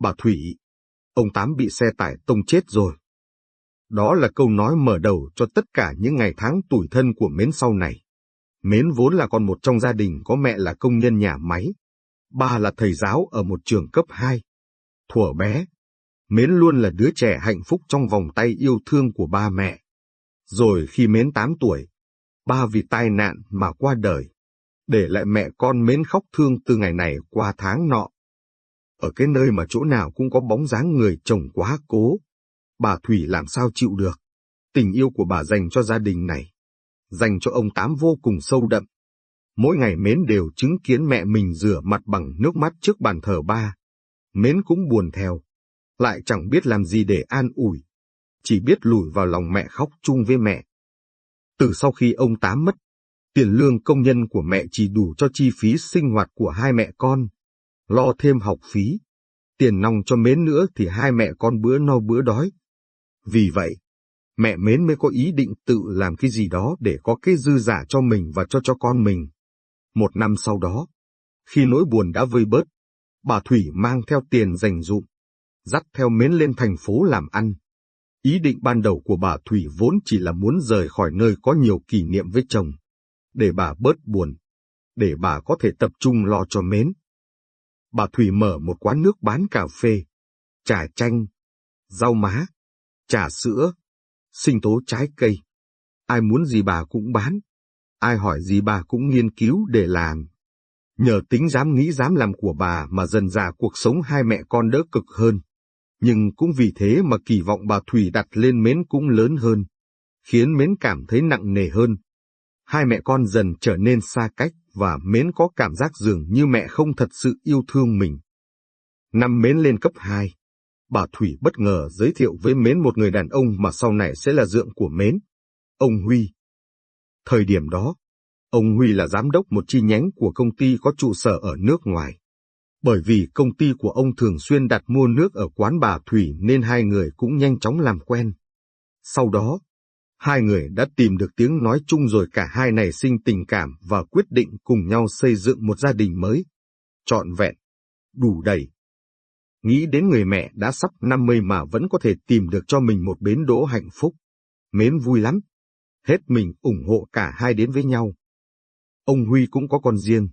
Bà Thủy, ông Tám bị xe tải tông chết rồi. Đó là câu nói mở đầu cho tất cả những ngày tháng tuổi thân của Mến sau này. Mến vốn là con một trong gia đình có mẹ là công nhân nhà máy. Ba là thầy giáo ở một trường cấp 2. Thuở bé, Mến luôn là đứa trẻ hạnh phúc trong vòng tay yêu thương của ba mẹ. Rồi khi Mến 8 tuổi, ba vì tai nạn mà qua đời, để lại mẹ con Mến khóc thương từ ngày này qua tháng nọ. Ở cái nơi mà chỗ nào cũng có bóng dáng người chồng quá cố, bà Thủy làm sao chịu được. Tình yêu của bà dành cho gia đình này, dành cho ông Tám vô cùng sâu đậm. Mỗi ngày Mến đều chứng kiến mẹ mình rửa mặt bằng nước mắt trước bàn thờ ba. Mến cũng buồn theo, lại chẳng biết làm gì để an ủi, chỉ biết lùi vào lòng mẹ khóc chung với mẹ. Từ sau khi ông Tám mất, tiền lương công nhân của mẹ chỉ đủ cho chi phí sinh hoạt của hai mẹ con, lo thêm học phí, tiền nong cho Mến nữa thì hai mẹ con bữa no bữa đói. Vì vậy, mẹ Mến mới có ý định tự làm cái gì đó để có cái dư giả cho mình và cho cho con mình. Một năm sau đó, khi nỗi buồn đã vơi bớt, bà Thủy mang theo tiền dành dụm, dắt theo Mến lên thành phố làm ăn. Ý định ban đầu của bà Thủy vốn chỉ là muốn rời khỏi nơi có nhiều kỷ niệm với chồng, để bà bớt buồn, để bà có thể tập trung lo cho Mến. Bà Thủy mở một quán nước bán cà phê, trà chanh, rau má, trà sữa, sinh tố trái cây. Ai muốn gì bà cũng bán, ai hỏi gì bà cũng nghiên cứu để làm. Nhờ tính dám nghĩ dám làm của bà mà dần dà cuộc sống hai mẹ con đỡ cực hơn. Nhưng cũng vì thế mà kỳ vọng bà Thủy đặt lên mến cũng lớn hơn, khiến mến cảm thấy nặng nề hơn. Hai mẹ con dần trở nên xa cách và mến có cảm giác dường như mẹ không thật sự yêu thương mình. Năm mến lên cấp 2, bà Thủy bất ngờ giới thiệu với Mến một người đàn ông mà sau này sẽ là dượng của Mến, ông Huy. Thời điểm đó, ông Huy là giám đốc một chi nhánh của công ty có trụ sở ở nước ngoài. Bởi vì công ty của ông thường xuyên đặt mua nước ở quán bà Thủy nên hai người cũng nhanh chóng làm quen. Sau đó, hai người đã tìm được tiếng nói chung rồi cả hai này sinh tình cảm và quyết định cùng nhau xây dựng một gia đình mới. Trọn vẹn, đủ đầy. Nghĩ đến người mẹ đã sắp 50 mà vẫn có thể tìm được cho mình một bến đỗ hạnh phúc. Mến vui lắm. Hết mình ủng hộ cả hai đến với nhau. Ông Huy cũng có con riêng.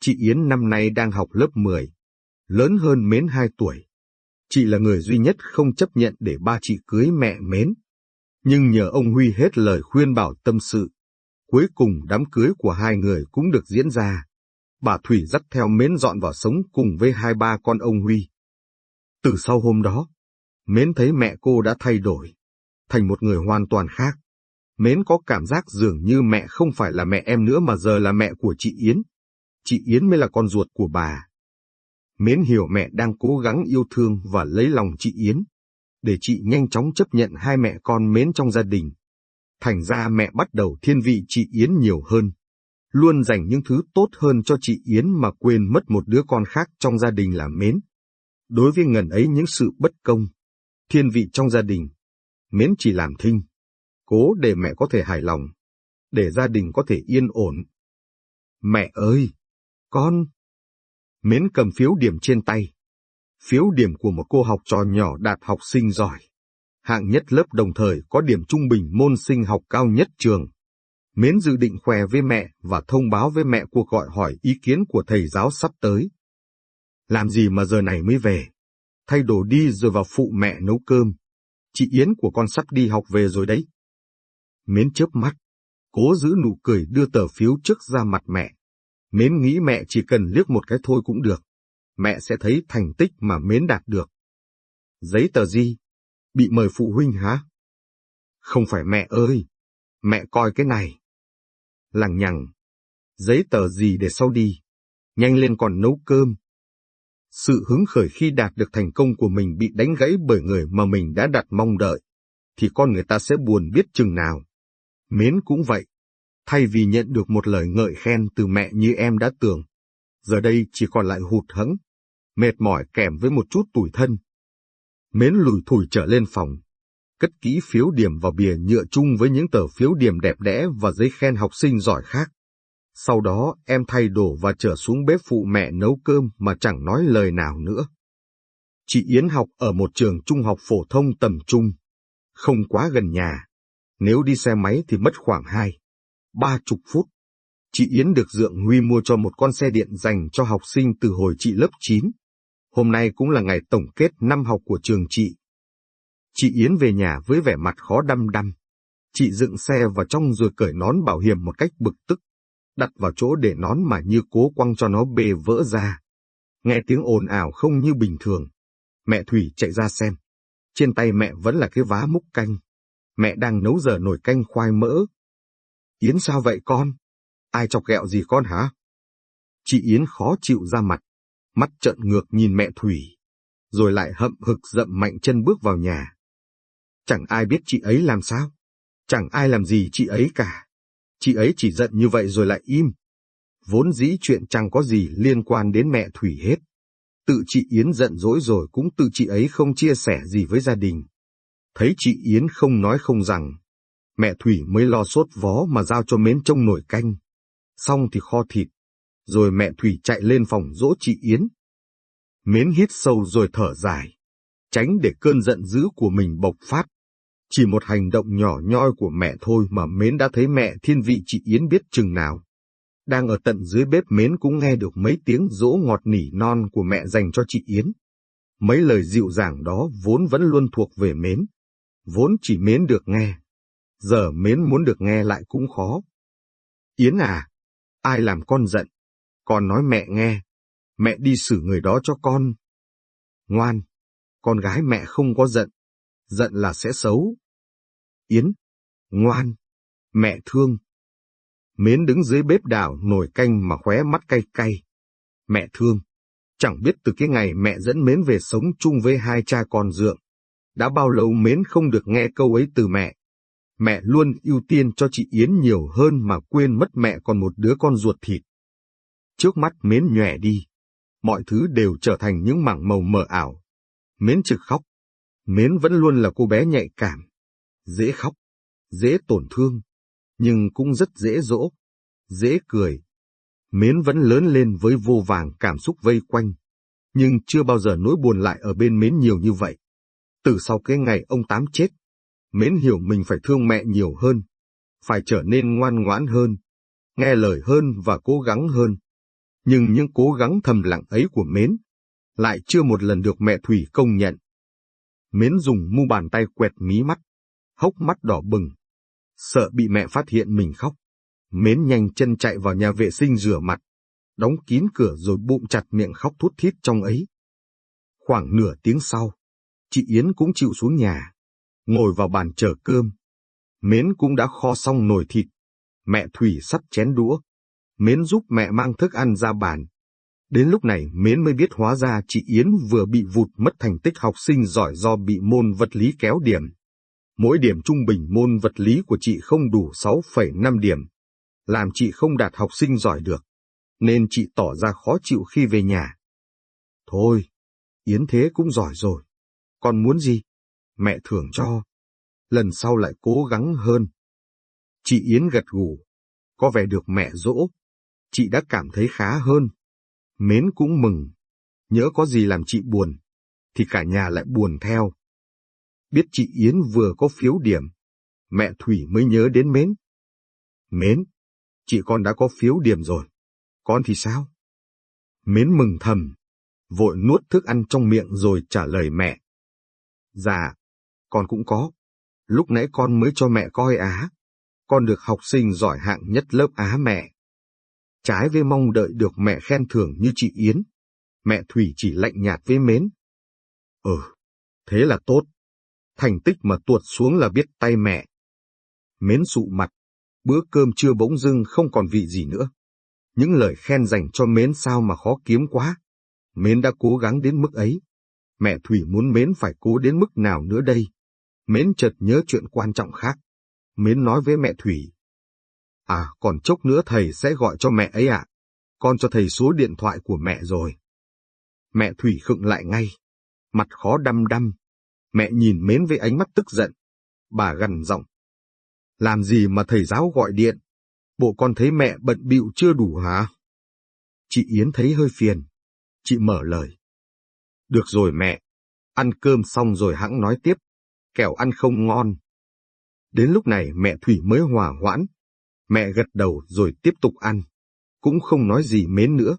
Chị Yến năm nay đang học lớp 10, lớn hơn Mến 2 tuổi. Chị là người duy nhất không chấp nhận để ba chị cưới mẹ Mến. Nhưng nhờ ông Huy hết lời khuyên bảo tâm sự, cuối cùng đám cưới của hai người cũng được diễn ra. Bà Thủy dắt theo Mến dọn vào sống cùng với hai ba con ông Huy. Từ sau hôm đó, Mến thấy mẹ cô đã thay đổi, thành một người hoàn toàn khác. Mến có cảm giác dường như mẹ không phải là mẹ em nữa mà giờ là mẹ của chị Yến. Chị Yến mới là con ruột của bà. Mến hiểu mẹ đang cố gắng yêu thương và lấy lòng chị Yến, để chị nhanh chóng chấp nhận hai mẹ con Mến trong gia đình. Thành ra mẹ bắt đầu thiên vị chị Yến nhiều hơn, luôn dành những thứ tốt hơn cho chị Yến mà quên mất một đứa con khác trong gia đình là Mến. Đối với ngần ấy những sự bất công, thiên vị trong gia đình, Mến chỉ làm thinh, cố để mẹ có thể hài lòng, để gia đình có thể yên ổn. Mẹ ơi! Con! Mến cầm phiếu điểm trên tay. Phiếu điểm của một cô học trò nhỏ đạt học sinh giỏi. Hạng nhất lớp đồng thời có điểm trung bình môn sinh học cao nhất trường. Mến dự định khoe với mẹ và thông báo với mẹ cuộc gọi hỏi ý kiến của thầy giáo sắp tới. Làm gì mà giờ này mới về? Thay đồ đi rồi vào phụ mẹ nấu cơm. Chị Yến của con sắp đi học về rồi đấy. Mến chớp mắt, cố giữ nụ cười đưa tờ phiếu trước ra mặt mẹ. Mến nghĩ mẹ chỉ cần liếc một cái thôi cũng được. Mẹ sẽ thấy thành tích mà Mến đạt được. Giấy tờ gì? Bị mời phụ huynh hả? Không phải mẹ ơi! Mẹ coi cái này. Lằng nhằng. Giấy tờ gì để sau đi? Nhanh lên còn nấu cơm. Sự hứng khởi khi đạt được thành công của mình bị đánh gãy bởi người mà mình đã đặt mong đợi, thì con người ta sẽ buồn biết chừng nào. Mến cũng vậy. Thay vì nhận được một lời ngợi khen từ mẹ như em đã tưởng, giờ đây chỉ còn lại hụt hẫng, mệt mỏi kèm với một chút tủi thân. Mến lùi thủi trở lên phòng, cất kỹ phiếu điểm vào bìa nhựa chung với những tờ phiếu điểm đẹp đẽ và giấy khen học sinh giỏi khác. Sau đó em thay đồ và trở xuống bếp phụ mẹ nấu cơm mà chẳng nói lời nào nữa. Chị Yến học ở một trường trung học phổ thông tầm trung, không quá gần nhà. Nếu đi xe máy thì mất khoảng hai, ba chục phút. Chị Yến được Dượng Huy mua cho một con xe điện dành cho học sinh từ hồi chị lớp 9. Hôm nay cũng là ngày tổng kết năm học của trường chị. Chị Yến về nhà với vẻ mặt khó đăm đăm. Chị dựng xe vào trong rồi cởi nón bảo hiểm một cách bực tức, đặt vào chỗ để nón mà như cố quăng cho nó bề vỡ ra. Nghe tiếng ồn ào không như bình thường. Mẹ Thủy chạy ra xem. Trên tay mẹ vẫn là cái vá múc canh. Mẹ đang nấu giờ nồi canh khoai mỡ. Yến sao vậy con? Ai chọc ghẹo gì con hả? Chị Yến khó chịu ra mặt, mắt trợn ngược nhìn mẹ Thủy, rồi lại hậm hực dậm mạnh chân bước vào nhà. Chẳng ai biết chị ấy làm sao, chẳng ai làm gì chị ấy cả. Chị ấy chỉ giận như vậy rồi lại im. Vốn dĩ chuyện chẳng có gì liên quan đến mẹ Thủy hết. Tự chị Yến giận dỗi rồi cũng tự chị ấy không chia sẻ gì với gia đình. Thấy chị Yến không nói không rằng, mẹ Thủy mới lo sốt vó mà giao cho mến trông nổi canh. Xong thì kho thịt, rồi mẹ Thủy chạy lên phòng dỗ chị Yến. Mến hít sâu rồi thở dài, tránh để cơn giận dữ của mình bộc phát. Chỉ một hành động nhỏ nhoi của mẹ thôi mà Mến đã thấy mẹ thiên vị chị Yến biết chừng nào. Đang ở tận dưới bếp Mến cũng nghe được mấy tiếng dỗ ngọt nỉ non của mẹ dành cho chị Yến. Mấy lời dịu dàng đó vốn vẫn luôn thuộc về Mến. Vốn chỉ Mến được nghe. Giờ Mến muốn được nghe lại cũng khó. Yến à, ai làm con giận? Con nói mẹ nghe. Mẹ đi xử người đó cho con. Ngoan, con gái mẹ không có giận. Giận là sẽ xấu. Yến, ngoan, mẹ thương. Mến đứng dưới bếp đảo nồi canh mà khóe mắt cay cay. Mẹ thương, chẳng biết từ cái ngày mẹ dẫn Mến về sống chung với hai cha con dượng. Đã bao lâu Mến không được nghe câu ấy từ mẹ. Mẹ luôn ưu tiên cho chị Yến nhiều hơn mà quên mất mẹ còn một đứa con ruột thịt. Trước mắt Mến nhòe đi. Mọi thứ đều trở thành những mảng màu mờ ảo. Mến trực khóc. Mến vẫn luôn là cô bé nhạy cảm. Dễ khóc, dễ tổn thương, nhưng cũng rất dễ dỗ, dễ cười. Mến vẫn lớn lên với vô vàng cảm xúc vây quanh, nhưng chưa bao giờ nỗi buồn lại ở bên Mến nhiều như vậy. Từ sau cái ngày ông Tám chết, Mến hiểu mình phải thương mẹ nhiều hơn, phải trở nên ngoan ngoãn hơn, nghe lời hơn và cố gắng hơn. Nhưng những cố gắng thầm lặng ấy của Mến lại chưa một lần được mẹ Thủy công nhận. Mến dùng mu bàn tay quẹt mí mắt, hốc mắt đỏ bừng, sợ bị mẹ phát hiện mình khóc. Mến nhanh chân chạy vào nhà vệ sinh rửa mặt, đóng kín cửa rồi bụng chặt miệng khóc thút thít trong ấy. Khoảng nửa tiếng sau, chị Yến cũng chịu xuống nhà, ngồi vào bàn chờ cơm. Mến cũng đã kho xong nồi thịt. Mẹ Thủy sắp chén đũa. Mến giúp mẹ mang thức ăn ra bàn. Đến lúc này Mến mới biết hóa ra chị Yến vừa bị vụt mất thành tích học sinh giỏi do bị môn vật lý kéo điểm. Mỗi điểm trung bình môn vật lý của chị không đủ 6,5 điểm, làm chị không đạt học sinh giỏi được, nên chị tỏ ra khó chịu khi về nhà. Thôi, Yến thế cũng giỏi rồi, con muốn gì? Mẹ thưởng cho. Lần sau lại cố gắng hơn. Chị Yến gật gù, có vẻ được mẹ dỗ. Chị đã cảm thấy khá hơn. Mến cũng mừng, nhớ có gì làm chị buồn, thì cả nhà lại buồn theo. Biết chị Yến vừa có phiếu điểm, mẹ Thủy mới nhớ đến Mến. Mến, chị con đã có phiếu điểm rồi, con thì sao? Mến mừng thầm, vội nuốt thức ăn trong miệng rồi trả lời mẹ. Dạ, con cũng có. Lúc nãy con mới cho mẹ coi á. Con được học sinh giỏi hạng nhất lớp á mẹ. Trái với mong đợi được mẹ khen thưởng như chị Yến, mẹ Thủy chỉ lạnh nhạt với mến. Ừ, thế là tốt. Thành tích mà tuột xuống là biết tay mẹ. Mến sụ mặt, bữa cơm trưa bỗng dưng không còn vị gì nữa. Những lời khen dành cho Mến sao mà khó kiếm quá. Mến đã cố gắng đến mức ấy. Mẹ Thủy muốn Mến phải cố đến mức nào nữa đây? Mến chợt nhớ chuyện quan trọng khác. Mến nói với mẹ Thủy. À, còn chốc nữa thầy sẽ gọi cho mẹ ấy ạ. Con cho thầy số điện thoại của mẹ rồi. Mẹ Thủy khựng lại ngay. Mặt khó đăm đăm. Mẹ nhìn Mến với ánh mắt tức giận. Bà gằn giọng. Làm gì mà thầy giáo gọi điện? Bộ con thấy mẹ bận bịu chưa đủ hả? Chị Yến thấy hơi phiền. Chị mở lời. Được rồi mẹ, ăn cơm xong rồi hãng nói tiếp, kẻo ăn không ngon. Đến lúc này mẹ Thủy mới hòa hoãn. Mẹ gật đầu rồi tiếp tục ăn. Cũng không nói gì mến nữa.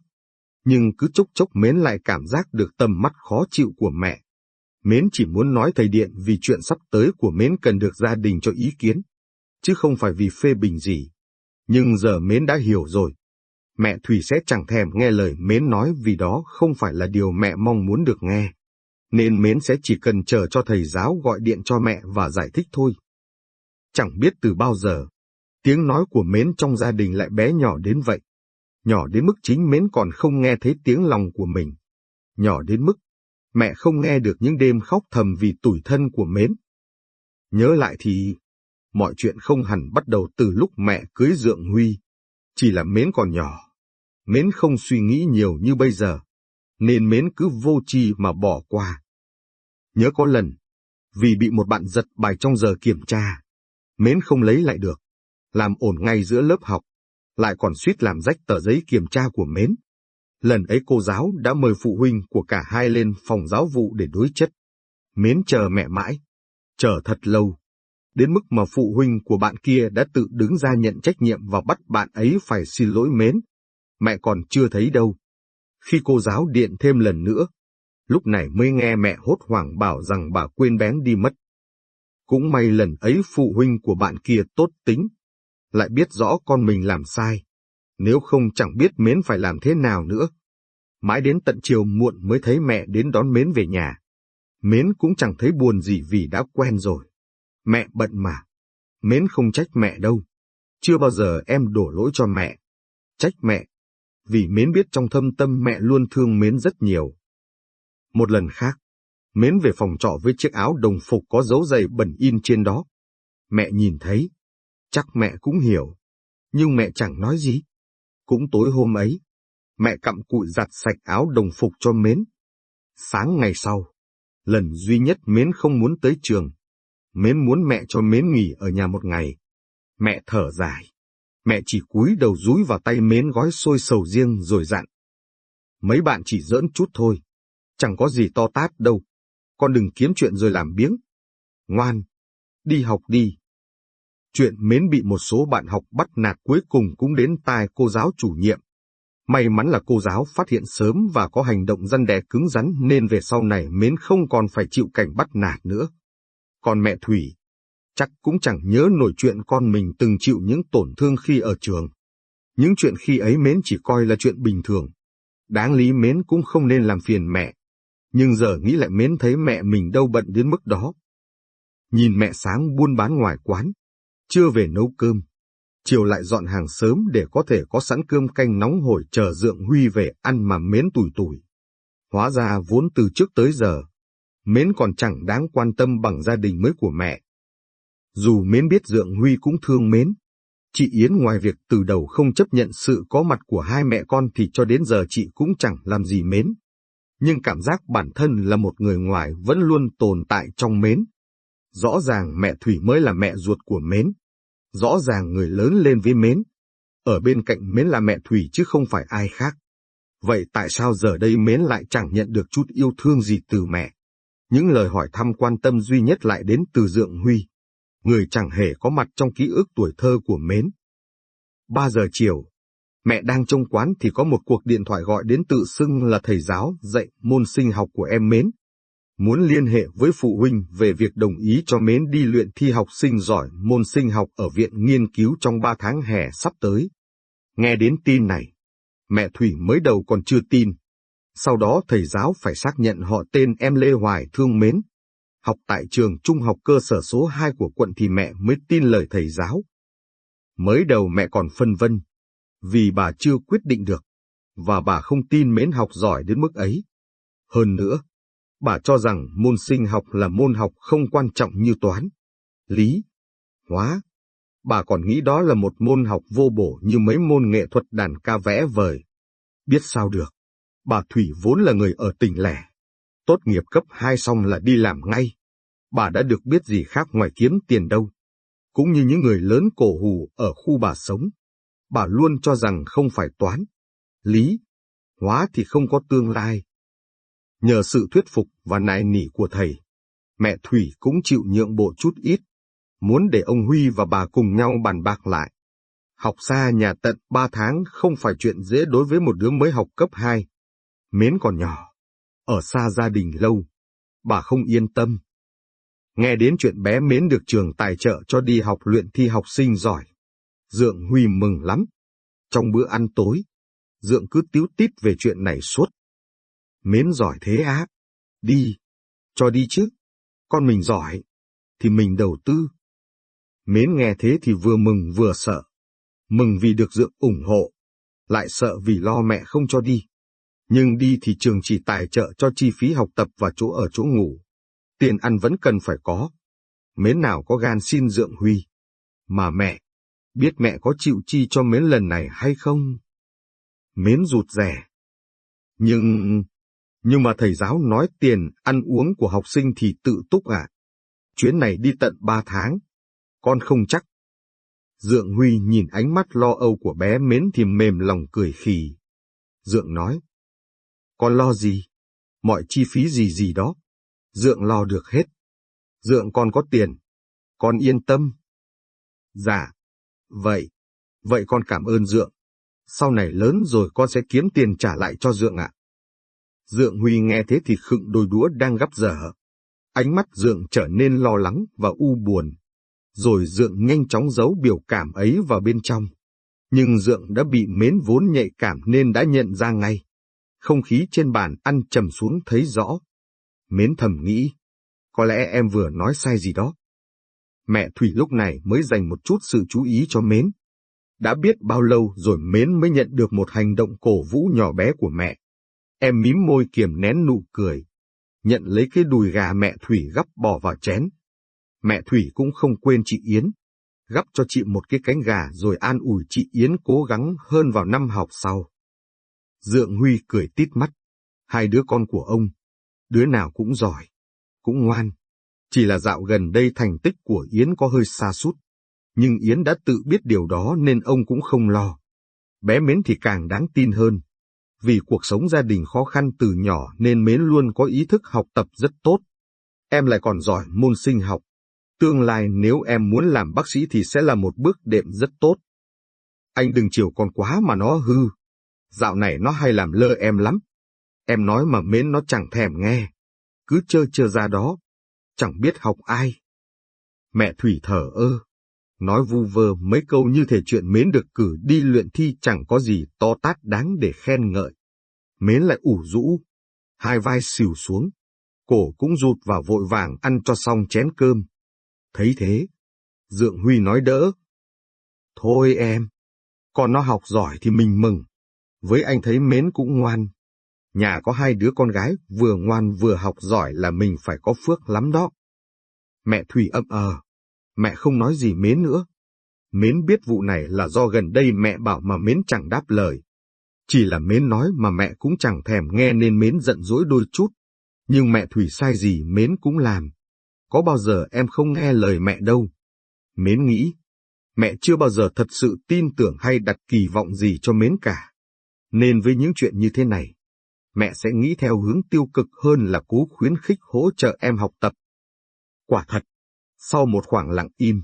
Nhưng cứ chốc chốc mến lại cảm giác được tầm mắt khó chịu của mẹ. Mến chỉ muốn nói thầy Điện vì chuyện sắp tới của Mến cần được gia đình cho ý kiến, chứ không phải vì phê bình gì. Nhưng giờ Mến đã hiểu rồi. Mẹ Thủy sẽ chẳng thèm nghe lời Mến nói vì đó không phải là điều mẹ mong muốn được nghe. Nên Mến sẽ chỉ cần chờ cho thầy giáo gọi điện cho mẹ và giải thích thôi. Chẳng biết từ bao giờ, tiếng nói của Mến trong gia đình lại bé nhỏ đến vậy. Nhỏ đến mức chính Mến còn không nghe thấy tiếng lòng của mình. Nhỏ đến mức mẹ không nghe được những đêm khóc thầm vì tủi thân của Mến. Nhớ lại thì, mọi chuyện không hẳn bắt đầu từ lúc mẹ cưới Dượng Huy, chỉ là Mến còn nhỏ. Mến không suy nghĩ nhiều như bây giờ, nên Mến cứ vô tri mà bỏ qua. Nhớ có lần, vì bị một bạn giật bài trong giờ kiểm tra, Mến không lấy lại được, làm ổn ngay giữa lớp học, lại còn suýt làm rách tờ giấy kiểm tra của Mến. Lần ấy cô giáo đã mời phụ huynh của cả hai lên phòng giáo vụ để đối chất. Mến chờ mẹ mãi, chờ thật lâu, đến mức mà phụ huynh của bạn kia đã tự đứng ra nhận trách nhiệm và bắt bạn ấy phải xin lỗi Mến. Mẹ còn chưa thấy đâu. Khi cô giáo điện thêm lần nữa, lúc này mới nghe mẹ hốt hoảng bảo rằng bà quên bén đi mất. Cũng may lần ấy phụ huynh của bạn kia tốt tính, lại biết rõ con mình làm sai, nếu không chẳng biết Mến phải làm thế nào nữa. Mãi đến tận chiều muộn mới thấy mẹ đến đón Mến về nhà. Mến cũng chẳng thấy buồn gì vì đã quen rồi. Mẹ bận mà. Mến không trách mẹ đâu. Chưa bao giờ em đổ lỗi cho mẹ. Trách mẹ. Vì Mến biết trong thâm tâm mẹ luôn thương Mến rất nhiều. Một lần khác, Mến về phòng trọ với chiếc áo đồng phục có dấu giày bẩn in trên đó. Mẹ nhìn thấy. Chắc mẹ cũng hiểu. Nhưng mẹ chẳng nói gì. Cũng tối hôm ấy, mẹ cặm cụi giặt sạch áo đồng phục cho Mến. Sáng ngày sau, lần duy nhất Mến không muốn tới trường. Mến muốn mẹ cho Mến nghỉ ở nhà một ngày. Mẹ thở dài. Mẹ chỉ cúi đầu rúi vào tay Mến gói xôi sầu riêng rồi dặn. Mấy bạn chỉ giỡn chút thôi. Chẳng có gì to tát đâu. Con đừng kiếm chuyện rồi làm biếng. Ngoan, đi học đi. Chuyện Mến bị một số bạn học bắt nạt cuối cùng cũng đến tai cô giáo chủ nhiệm. May mắn là cô giáo phát hiện sớm và có hành động răn đe cứng rắn nên về sau này Mến không còn phải chịu cảnh bắt nạt nữa. Còn mẹ Thủy, chắc cũng chẳng nhớ nổi chuyện con mình từng chịu những tổn thương khi ở trường. Những chuyện khi ấy Mến chỉ coi là chuyện bình thường. Đáng lý Mến cũng không nên làm phiền mẹ. Nhưng giờ nghĩ lại Mến thấy mẹ mình đâu bận đến mức đó. Nhìn mẹ sáng buôn bán ngoài quán, chưa về nấu cơm, chiều lại dọn hàng sớm để có thể có sẵn cơm canh nóng hổi chờ Dượng Huy về ăn mà mến tủi tủi. Hóa ra vốn từ trước tới giờ, mến còn chẳng đáng quan tâm bằng gia đình mới của mẹ. Dù mến biết Dượng Huy cũng thương mến, chị Yến ngoài việc từ đầu không chấp nhận sự có mặt của hai mẹ con thì cho đến giờ chị cũng chẳng làm gì mến. Nhưng cảm giác bản thân là một người ngoài vẫn luôn tồn tại trong mến. Rõ ràng mẹ Thủy mới là mẹ ruột của mến. Rõ ràng người lớn lên với Mến. Ở bên cạnh Mến là mẹ Thủy chứ không phải ai khác. Vậy tại sao giờ đây Mến lại chẳng nhận được chút yêu thương gì từ mẹ? Những lời hỏi thăm quan tâm duy nhất lại đến từ Dượng Huy, người chẳng hề có mặt trong ký ức tuổi thơ của Mến. Ba giờ chiều, mẹ đang trong quán thì có một cuộc điện thoại gọi đến tự xưng là thầy giáo dạy môn sinh học của em Mến muốn liên hệ với phụ huynh về việc đồng ý cho Mến đi luyện thi học sinh giỏi môn sinh học ở viện nghiên cứu trong 3 tháng hè sắp tới. Nghe đến tin này, mẹ Thủy mới đầu còn chưa tin. Sau đó thầy giáo phải xác nhận họ tên em Lê Hoài thương mến. Học tại trường trung học cơ sở số 2 của quận thì mẹ mới tin lời thầy giáo. Mới đầu mẹ còn phân vân, vì bà chưa quyết định được, và bà không tin mến học giỏi đến mức ấy. Hơn nữa, Bà cho rằng môn sinh học là môn học không quan trọng như toán, lý, hóa. Bà còn nghĩ đó là một môn học vô bổ như mấy môn nghệ thuật đàn ca vẽ vời. Biết sao được, bà Thủy vốn là người ở tỉnh lẻ. Tốt nghiệp cấp 2 xong là đi làm ngay. Bà đã được biết gì khác ngoài kiếm tiền đâu. Cũng như những người lớn cổ hù ở khu bà sống. Bà luôn cho rằng không phải toán, lý, hóa thì không có tương lai. Nhờ sự thuyết phục và nài nỉ của thầy, mẹ Thủy cũng chịu nhượng bộ chút ít, muốn để ông Huy và bà cùng nhau bàn bạc lại. Học xa nhà tận ba tháng không phải chuyện dễ đối với một đứa mới học cấp 2. Mến còn nhỏ, ở xa gia đình lâu, bà không yên tâm. Nghe đến chuyện bé Mến được trường tài trợ cho đi học luyện thi học sinh giỏi. Dượng Huy mừng lắm. Trong bữa ăn tối, Dượng cứ tiếu tít về chuyện này suốt. Mến giỏi thế á? Đi, cho đi chứ. Con mình giỏi, thì mình đầu tư. Mến nghe thế thì vừa mừng vừa sợ. Mừng vì được Dượng ủng hộ, lại sợ vì lo mẹ không cho đi. Nhưng đi thì trường chỉ tài trợ cho chi phí học tập và chỗ ở chỗ ngủ. Tiền ăn vẫn cần phải có. Mến nào có gan xin Dượng Huy. Mà mẹ, biết mẹ có chịu chi cho Mến lần này hay không? Mến rụt rẻ. Nhưng, nhưng mà thầy giáo nói tiền ăn uống của học sinh thì tự túc à? Chuyến này đi tận ba tháng, con không chắc. Dượng Huy nhìn ánh mắt lo âu của bé Mến thì mềm lòng cười khì. Dượng nói, con lo gì? Mọi chi phí gì gì đó, Dượng lo được hết. Dượng con có tiền, con yên tâm. Dạ, vậy, vậy con cảm ơn Dượng. Sau này lớn rồi con sẽ kiếm tiền trả lại cho Dượng ạ. Dượng Huy nghe thế thì khựng đôi đũa đang gấp dở. Ánh mắt Dượng trở nên lo lắng và u buồn. Rồi Dượng nhanh chóng giấu biểu cảm ấy vào bên trong. Nhưng Dượng đã bị mến vốn nhạy cảm nên đã nhận ra ngay. Không khí trên bàn ăn trầm xuống thấy rõ. Mến thầm nghĩ, có lẽ em vừa nói sai gì đó. Mẹ Thủy lúc này mới dành một chút sự chú ý cho Mến. Đã biết bao lâu rồi Mến mới nhận được một hành động cổ vũ nhỏ bé của mẹ. Em mím môi kiềm nén nụ cười, nhận lấy cái đùi gà mẹ Thủy gắp bỏ vào chén. Mẹ Thủy cũng không quên chị Yến, gắp cho chị một cái cánh gà rồi an ủi chị Yến cố gắng hơn vào năm học sau. Dượng Huy cười tít mắt, hai đứa con của ông, đứa nào cũng giỏi, cũng ngoan. Chỉ là dạo gần đây thành tích của Yến có hơi xa sút nhưng Yến đã tự biết điều đó nên ông cũng không lo. Bé Mến thì càng đáng tin hơn. Vì cuộc sống gia đình khó khăn từ nhỏ nên Mến luôn có ý thức học tập rất tốt. Em lại còn giỏi môn sinh học. Tương lai nếu em muốn làm bác sĩ thì sẽ là một bước đệm rất tốt. Anh đừng chiều con quá mà nó hư. Dạo này nó hay làm lơ em lắm. Em nói mà Mến nó chẳng thèm nghe. Cứ chơi chơi ra đó. Chẳng biết học ai. Mẹ Thủy thở ơ nói vu vơ mấy câu như thể chuyện Mến được cử đi luyện thi chẳng có gì to tát đáng để khen ngợi. Mến lại ủ rũ, hai vai xỉu xuống, cổ cũng rụt vào vội vàng ăn cho xong chén cơm. Thấy thế, Dượng Huy nói đỡ. Thôi em, con nó học giỏi thì mình mừng. Với anh thấy Mến cũng ngoan. Nhà có hai đứa con gái vừa ngoan vừa học giỏi là mình phải có phước lắm đó. Mẹ Thủy ậm ờ mẹ không nói gì Mến nữa. Mến biết vụ này là do gần đây mẹ bảo mà Mến chẳng đáp lời. Chỉ là Mến nói mà mẹ cũng chẳng thèm nghe nên Mến giận dỗi đôi chút. Nhưng mẹ Thủy sai gì Mến cũng làm. Có bao giờ em không nghe lời mẹ đâu. Mến nghĩ, mẹ chưa bao giờ thật sự tin tưởng hay đặt kỳ vọng gì cho Mến cả. Nên với những chuyện như thế này, mẹ sẽ nghĩ theo hướng tiêu cực hơn là cố khuyến khích hỗ trợ em học tập. Quả thật, sau một khoảng lặng im,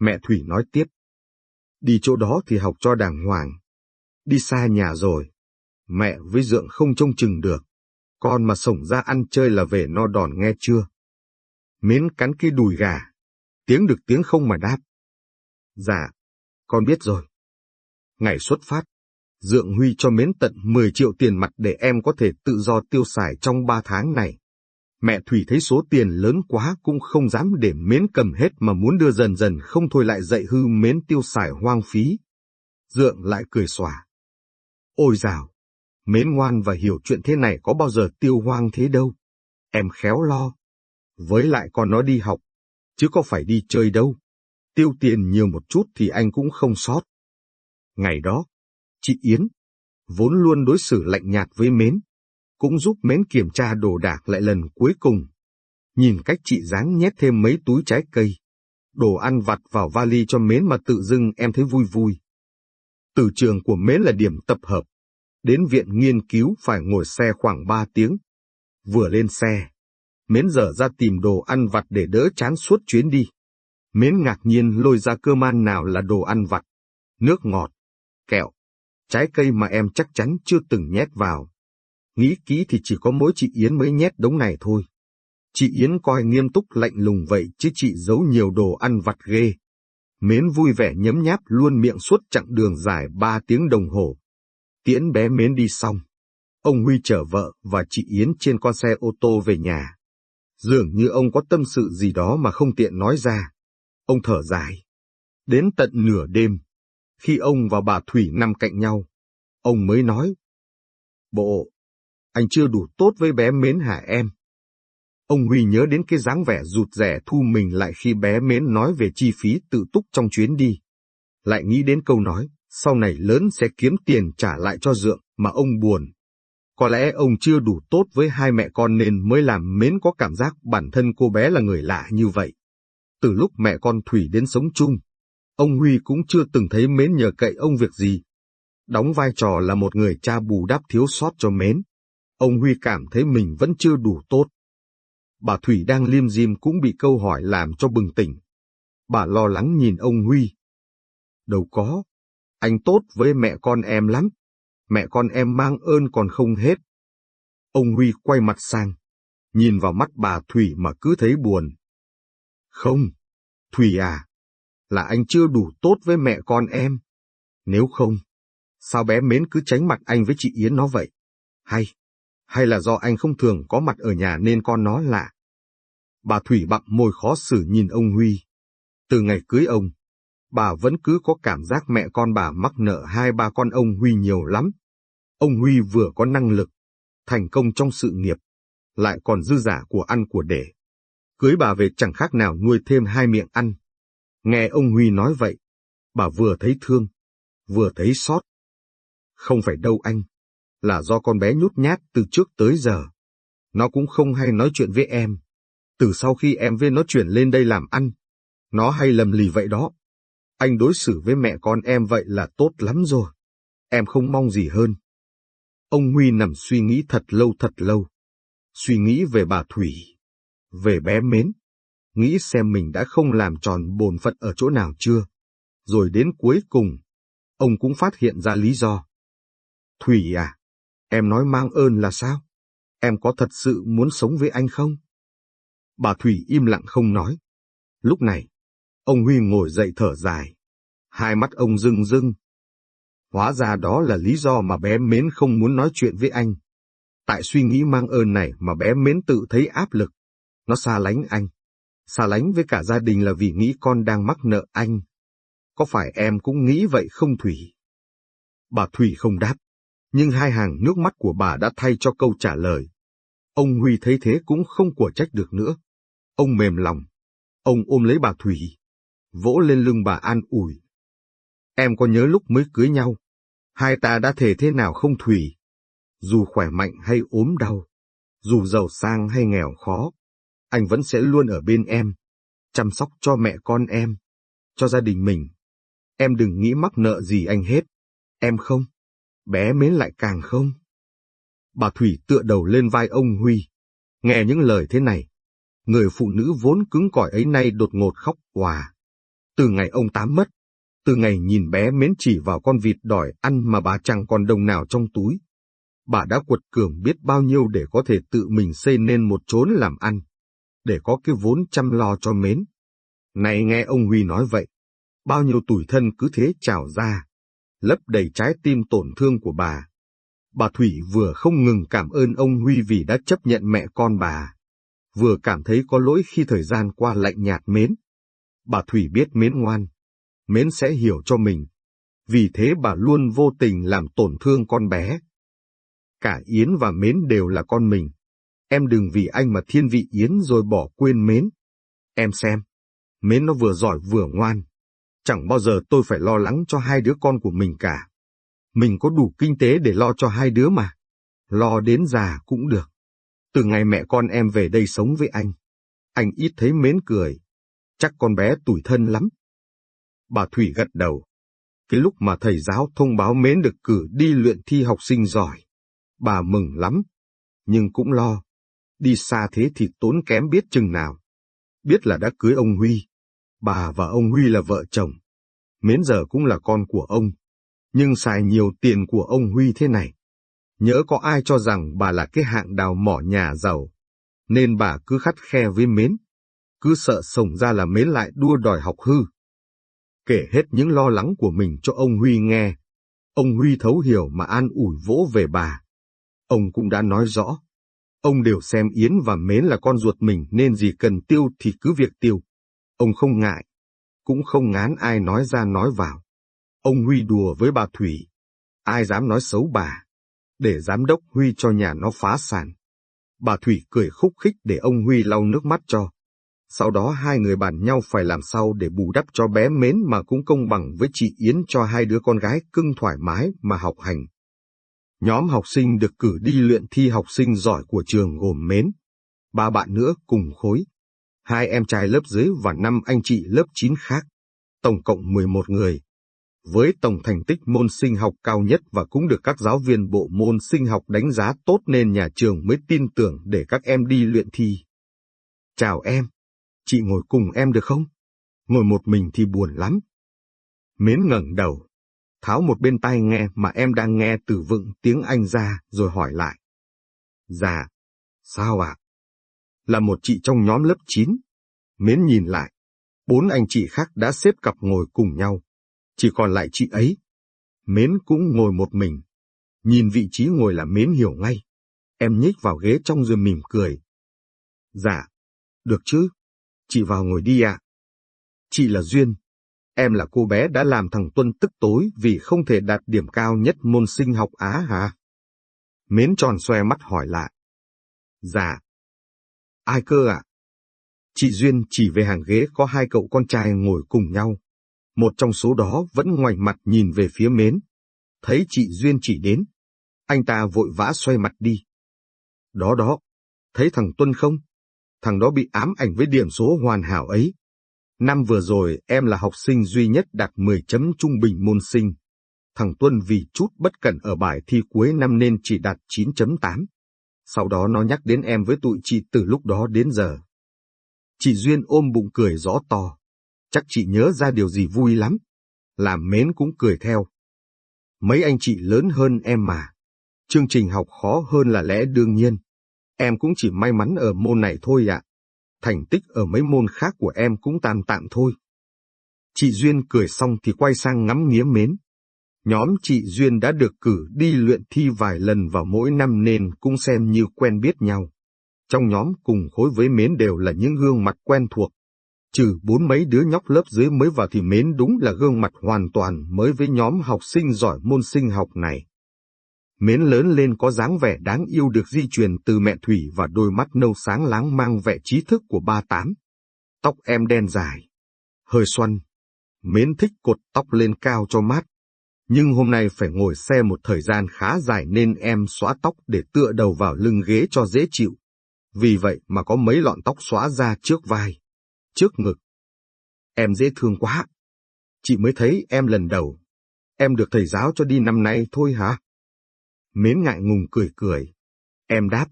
mẹ Thủy nói tiếp. Đi chỗ đó thì học cho đàng hoàng. Đi xa nhà rồi. Mẹ với dượng không trông chừng được. Con mà sổng ra ăn chơi là về no đòn nghe chưa? Mến cắn cái đùi gà. Tiếng được tiếng không mà đáp. Dạ, con biết rồi. Ngày xuất phát, Dượng Huy cho Mến tận 10 triệu tiền mặt để em có thể tự do tiêu xài trong 3 tháng này. Mẹ Thủy thấy số tiền lớn quá cũng không dám để mến cầm hết mà muốn đưa dần dần không thôi lại dạy hư mến tiêu xài hoang phí. Dượng lại cười xòa. Ôi dào, mến ngoan và hiểu chuyện thế này có bao giờ tiêu hoang thế đâu. Em khéo lo. Với lại con nó đi học, chứ có phải đi chơi đâu. Tiêu tiền nhiều một chút thì anh cũng không sót. Ngày đó, chị Yến, vốn luôn đối xử lạnh nhạt với mến, cũng giúp mến kiểm tra đồ đạc lại lần cuối cùng. Nhìn cách chị dáng nhét thêm mấy túi trái cây, đồ ăn vặt vào vali cho mến mà tự dưng em thấy vui vui. Từ trường của mến là điểm tập hợp. Đến viện nghiên cứu phải ngồi xe khoảng 3 tiếng. Vừa lên xe, Mến dở ra tìm đồ ăn vặt để đỡ chán suốt chuyến đi. Mến ngạc nhiên lôi ra cơm ăn nào là đồ ăn vặt, nước ngọt, kẹo, trái cây mà em chắc chắn chưa từng nhét vào. Nghĩ kỹ thì chỉ có mỗi chị Yến mới nhét đống này thôi. Chị Yến coi nghiêm túc lạnh lùng vậy chứ chị giấu nhiều đồ ăn vặt ghê. Mến vui vẻ nhấm nháp luôn miệng suốt chặng đường dài ba tiếng đồng hồ. Tiễn bé Mến đi xong. Ông Huy chở vợ và chị Yến trên con xe ô tô về nhà. Dường như ông có tâm sự gì đó mà không tiện nói ra. Ông thở dài. Đến tận nửa đêm, khi ông và bà Thủy nằm cạnh nhau, ông mới nói. Bộ, anh chưa đủ tốt với bé Mến hả em? Ông Huy nhớ đến cái dáng vẻ rụt rẻ thu mình lại khi bé Mến nói về chi phí tự túc trong chuyến đi. Lại nghĩ đến câu nói, sau này lớn sẽ kiếm tiền trả lại cho dượng, mà ông buồn. Có lẽ ông chưa đủ tốt với hai mẹ con nên mới làm Mến có cảm giác bản thân cô bé là người lạ như vậy. Từ lúc mẹ con Thủy đến sống chung, ông Huy cũng chưa từng thấy Mến nhờ cậy ông việc gì. Đóng vai trò là một người cha bù đắp thiếu sót cho Mến. Ông Huy cảm thấy mình vẫn chưa đủ tốt. Bà Thủy đang liêm diêm cũng bị câu hỏi làm cho bừng tỉnh. Bà lo lắng nhìn ông Huy. Đâu có, anh tốt với mẹ con em lắm. Mẹ con em mang ơn còn không hết. Ông Huy quay mặt sang, nhìn vào mắt bà Thủy mà cứ thấy buồn. Không, Thủy à, là anh chưa đủ tốt với mẹ con em. Nếu không, sao bé Mến cứ tránh mặt anh với chị Yến nó vậy? Hay, hay là do anh không thường có mặt ở nhà nên con nó lạ? Bà Thủy bặm môi khó xử nhìn ông Huy. Từ ngày cưới ông, bà vẫn cứ có cảm giác mẹ con bà mắc nợ hai ba con ông Huy nhiều lắm. Ông Huy vừa có năng lực, thành công trong sự nghiệp, lại còn dư giả của ăn của để. Cưới bà về chẳng khác nào nuôi thêm hai miệng ăn. Nghe ông Huy nói vậy, bà vừa thấy thương, vừa thấy xót. Không phải đâu anh, là do con bé nhút nhát từ trước tới giờ. Nó cũng không hay nói chuyện với em. Từ sau khi em với nó chuyển lên đây làm ăn, nó hay lầm lì vậy đó. Anh đối xử với mẹ con em vậy là tốt lắm rồi. Em không mong gì hơn. Ông Huy nằm suy nghĩ thật lâu thật lâu. Suy nghĩ về bà Thủy, về bé Mến. Nghĩ xem mình đã không làm tròn bổn phận ở chỗ nào chưa. Rồi đến cuối cùng, ông cũng phát hiện ra lý do. Thủy à, em nói mang ơn là sao? Em có thật sự muốn sống với anh không? Bà Thủy im lặng không nói. Lúc này, ông Huy ngồi dậy thở dài. Hai mắt ông rưng rưng. Hóa ra đó là lý do mà bé Mến không muốn nói chuyện với anh. Tại suy nghĩ mang ơn này mà bé Mến tự thấy áp lực. Nó xa lánh anh. Xa lánh với cả gia đình là vì nghĩ con đang mắc nợ anh. Có phải em cũng nghĩ vậy không Thủy? Bà Thủy không đáp, nhưng hai hàng nước mắt của bà đã thay cho câu trả lời. Ông Huy thấy thế cũng không của trách được nữa. Ông mềm lòng. Ông ôm lấy bà Thủy, vỗ lên lưng bà an ủi. Em có nhớ lúc mới cưới nhau, hai ta đã thề thế nào không Thủy? Dù khỏe mạnh hay ốm đau, dù giàu sang hay nghèo khó, anh vẫn sẽ luôn ở bên em, chăm sóc cho mẹ con em, cho gia đình mình. Em đừng nghĩ mắc nợ gì anh hết. Em không, bé mến lại càng không. Bà Thủy tựa đầu lên vai ông Huy. Nghe những lời thế này, người phụ nữ vốn cứng cỏi ấy nay đột ngột khóc hòa. Từ ngày ông Tám mất, từ ngày nhìn bé mến chỉ vào con vịt đòi ăn mà bà chẳng còn đồng nào trong túi. Bà đã quật cường biết bao nhiêu để có thể tự mình xây nên một chốn làm ăn, để có cái vốn chăm lo cho mến. Này nghe ông Huy nói vậy, bao nhiêu tủi thân cứ thế trào ra, lấp đầy trái tim tổn thương của bà. Bà Thủy vừa không ngừng cảm ơn ông Huy vì đã chấp nhận mẹ con bà, vừa cảm thấy có lỗi khi thời gian qua lạnh nhạt mến. Bà Thủy biết mến ngoan, mến sẽ hiểu cho mình, vì thế bà luôn vô tình làm tổn thương con bé. Cả Yến và mến đều là con mình, em đừng vì anh mà thiên vị Yến rồi bỏ quên mến. Em xem, mến nó vừa giỏi vừa ngoan, chẳng bao giờ tôi phải lo lắng cho hai đứa con của mình cả. Mình có đủ kinh tế để lo cho hai đứa mà, lo đến già cũng được. Từ ngày mẹ con em về đây sống với anh, anh ít thấy mến cười, chắc con bé tủi thân lắm. Bà Thủy gật đầu. Cái lúc mà thầy giáo thông báo mến được cử đi luyện thi học sinh giỏi, bà mừng lắm, nhưng cũng lo. đi xa thế thì tốn kém biết chừng nào. Biết là đã cưới ông Huy, bà và ông Huy là vợ chồng. Mến giờ cũng là con của ông, nhưng xài nhiều tiền của ông Huy thế này. nhớ có ai cho rằng bà là cái hạng đào mỏ nhà giàu, nên bà cứ khắt khe với Mến. Cứ sợ sổng ra là Mến lại đua đòi học hư. Kể hết những lo lắng của mình cho ông Huy nghe. Ông Huy thấu hiểu mà an ủi vỗ về bà. Ông cũng đã nói rõ. Ông đều xem Yến và Mến là con ruột mình nên gì cần tiêu thì cứ việc tiêu. Ông không ngại, cũng không ngán ai nói ra nói vào. Ông Huy đùa với bà Thủy. Ai dám nói xấu bà, để giám đốc Huy cho nhà nó phá sản. Bà Thủy cười khúc khích để ông Huy lau nước mắt cho. Sau đó hai người bàn nhau phải làm sao để bù đắp cho bé mến mà cũng công bằng với chị Yến cho hai đứa con gái cưng thoải mái mà học hành. Nhóm học sinh được cử đi luyện thi học sinh giỏi của trường gồm mến. Ba bạn nữa cùng khối. Hai em trai lớp dưới và năm anh chị lớp 9 khác. Tổng cộng 11 người với tổng thành tích môn sinh học cao nhất và cũng được các giáo viên bộ môn sinh học đánh giá tốt nên nhà trường mới tin tưởng để các em đi luyện thi. Chào em, chị ngồi cùng em được không? Ngồi một mình thì buồn lắm. Mến ngẩng đầu, tháo một bên tai nghe mà em đang nghe từ vựng tiếng Anh ra rồi hỏi lại. Dạ, sao ạ? À? Là một chị trong nhóm lớp 9. Mến nhìn lại, bốn anh chị khác đã xếp cặp ngồi cùng nhau chỉ còn lại chị ấy. Mến cũng ngồi một mình. Nhìn vị trí ngồi là Mến hiểu ngay. Em nhích vào ghế trong rồi mỉm cười. Dạ, được chứ, chị vào ngồi đi ạ. Chị là Duyên, em là cô bé đã làm thằng Tuân tức tối vì không thể đạt điểm cao nhất môn sinh học Á hả? Mến tròn xoe mắt hỏi lại. Dạ. Ai cơ ạ? Chị Duyên chỉ về hàng ghế có hai cậu con trai ngồi cùng nhau một trong số đó vẫn ngoảnh mặt nhìn về phía mến. Thấy chị Duyên chỉ đến, anh ta vội vã xoay mặt đi. Đó đó, thấy thằng Tuân không? Thằng đó bị ám ảnh với điểm số hoàn hảo ấy. Năm vừa rồi em là học sinh duy nhất đạt 10 chấm trung bình môn sinh. Thằng Tuân vì chút bất cẩn ở bài thi cuối năm nên chỉ đạt 9.8. Sau đó nó nhắc đến em với tụi chị từ lúc đó đến giờ. Chị Duyên ôm bụng cười rõ to chắc chị nhớ ra điều gì vui lắm. Làm mến cũng cười theo. Mấy anh chị lớn hơn em mà. Chương trình học khó hơn là lẽ đương nhiên. Em cũng chỉ may mắn ở môn này thôi ạ. Thành tích ở mấy môn khác của em cũng tạm tạm thôi. Chị Duyên cười xong thì quay sang ngắm nghía mến. Nhóm chị Duyên đã được cử đi luyện thi vài lần vào mỗi năm nên cũng xem như quen biết nhau. Trong nhóm cùng khối với mến đều là những gương mặt quen thuộc, Trừ bốn mấy đứa nhóc lớp dưới mới vào thì mến đúng là gương mặt hoàn toàn mới với nhóm học sinh giỏi môn sinh học này. Mến lớn lên có dáng vẻ đáng yêu được di truyền từ mẹ Thủy và đôi mắt nâu sáng láng mang vẻ trí thức của ba tám. Tóc em đen dài, hơi xoăn. Mến thích cột tóc lên cao cho mát. Nhưng hôm nay phải ngồi xe một thời gian khá dài nên em xóa tóc để tựa đầu vào lưng ghế cho dễ chịu. Vì vậy mà có mấy lọn tóc xóa ra trước vai trước ngực. Em dễ thương quá. Chị mới thấy em lần đầu. Em được thầy giáo cho đi năm nay thôi hả? Mến ngại ngùng cười cười. Em đáp.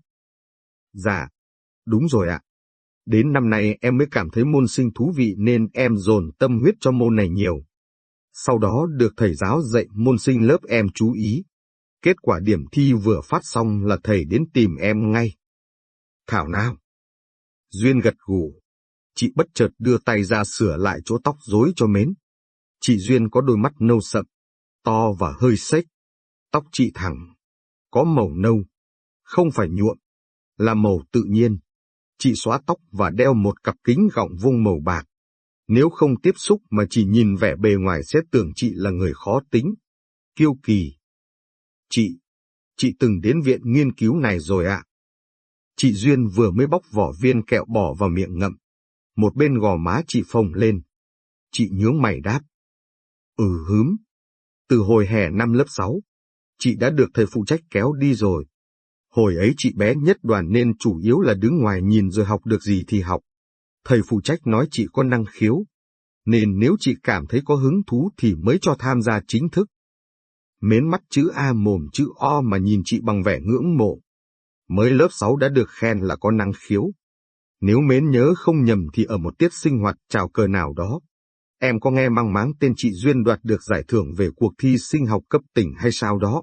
Dạ, đúng rồi ạ. Đến năm nay em mới cảm thấy môn sinh thú vị nên em dồn tâm huyết cho môn này nhiều. Sau đó được thầy giáo dạy môn sinh lớp em chú ý. Kết quả điểm thi vừa phát xong là thầy đến tìm em ngay. Thảo nào? Duyên gật gù chị bất chợt đưa tay ra sửa lại chỗ tóc rối cho mến. Chị Duyên có đôi mắt nâu sậm, to và hơi xếch. Tóc chị thẳng, có màu nâu, không phải nhuộm, là màu tự nhiên. Chị xóa tóc và đeo một cặp kính gọng vuông màu bạc. Nếu không tiếp xúc mà chỉ nhìn vẻ bề ngoài sẽ tưởng chị là người khó tính, kiêu kỳ. Chị, chị từng đến viện nghiên cứu này rồi ạ. Chị Duyên vừa mới bóc vỏ viên kẹo bỏ vào miệng ngậm một bên gò má chị phồng lên. Chị nhướng mày đáp. Ừ hướm. Từ hồi hè năm lớp 6, chị đã được thầy phụ trách kéo đi rồi. Hồi ấy chị bé nhất đoàn nên chủ yếu là đứng ngoài nhìn rồi học được gì thì học. Thầy phụ trách nói chị có năng khiếu, nên nếu chị cảm thấy có hứng thú thì mới cho tham gia chính thức. Mến mắt chữ A mồm chữ O mà nhìn chị bằng vẻ ngưỡng mộ. mới lớp 6 đã được khen là có năng khiếu. Nếu mến nhớ không nhầm thì ở một tiết sinh hoạt chào cờ nào đó, em có nghe mang máng tên chị Duyên đoạt được giải thưởng về cuộc thi sinh học cấp tỉnh hay sao đó.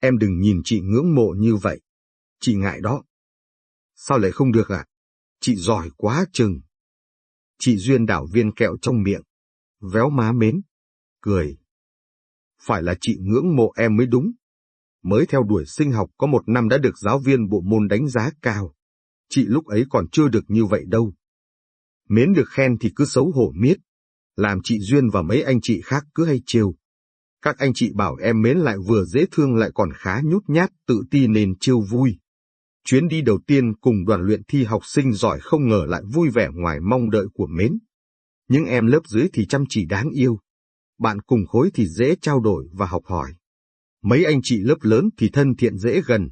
Em đừng nhìn chị ngưỡng mộ như vậy. Chị ngại đó. Sao lại không được à? Chị giỏi quá chừng. Chị Duyên đảo viên kẹo trong miệng. Véo má mến. Cười. Phải là chị ngưỡng mộ em mới đúng. Mới theo đuổi sinh học có một năm đã được giáo viên bộ môn đánh giá cao. Chị lúc ấy còn chưa được như vậy đâu. Mến được khen thì cứ xấu hổ miết. Làm chị Duyên và mấy anh chị khác cứ hay trêu. Các anh chị bảo em mến lại vừa dễ thương lại còn khá nhút nhát, tự ti nên trêu vui. Chuyến đi đầu tiên cùng đoàn luyện thi học sinh giỏi không ngờ lại vui vẻ ngoài mong đợi của mến. Những em lớp dưới thì chăm chỉ đáng yêu. Bạn cùng khối thì dễ trao đổi và học hỏi. Mấy anh chị lớp lớn thì thân thiện dễ gần.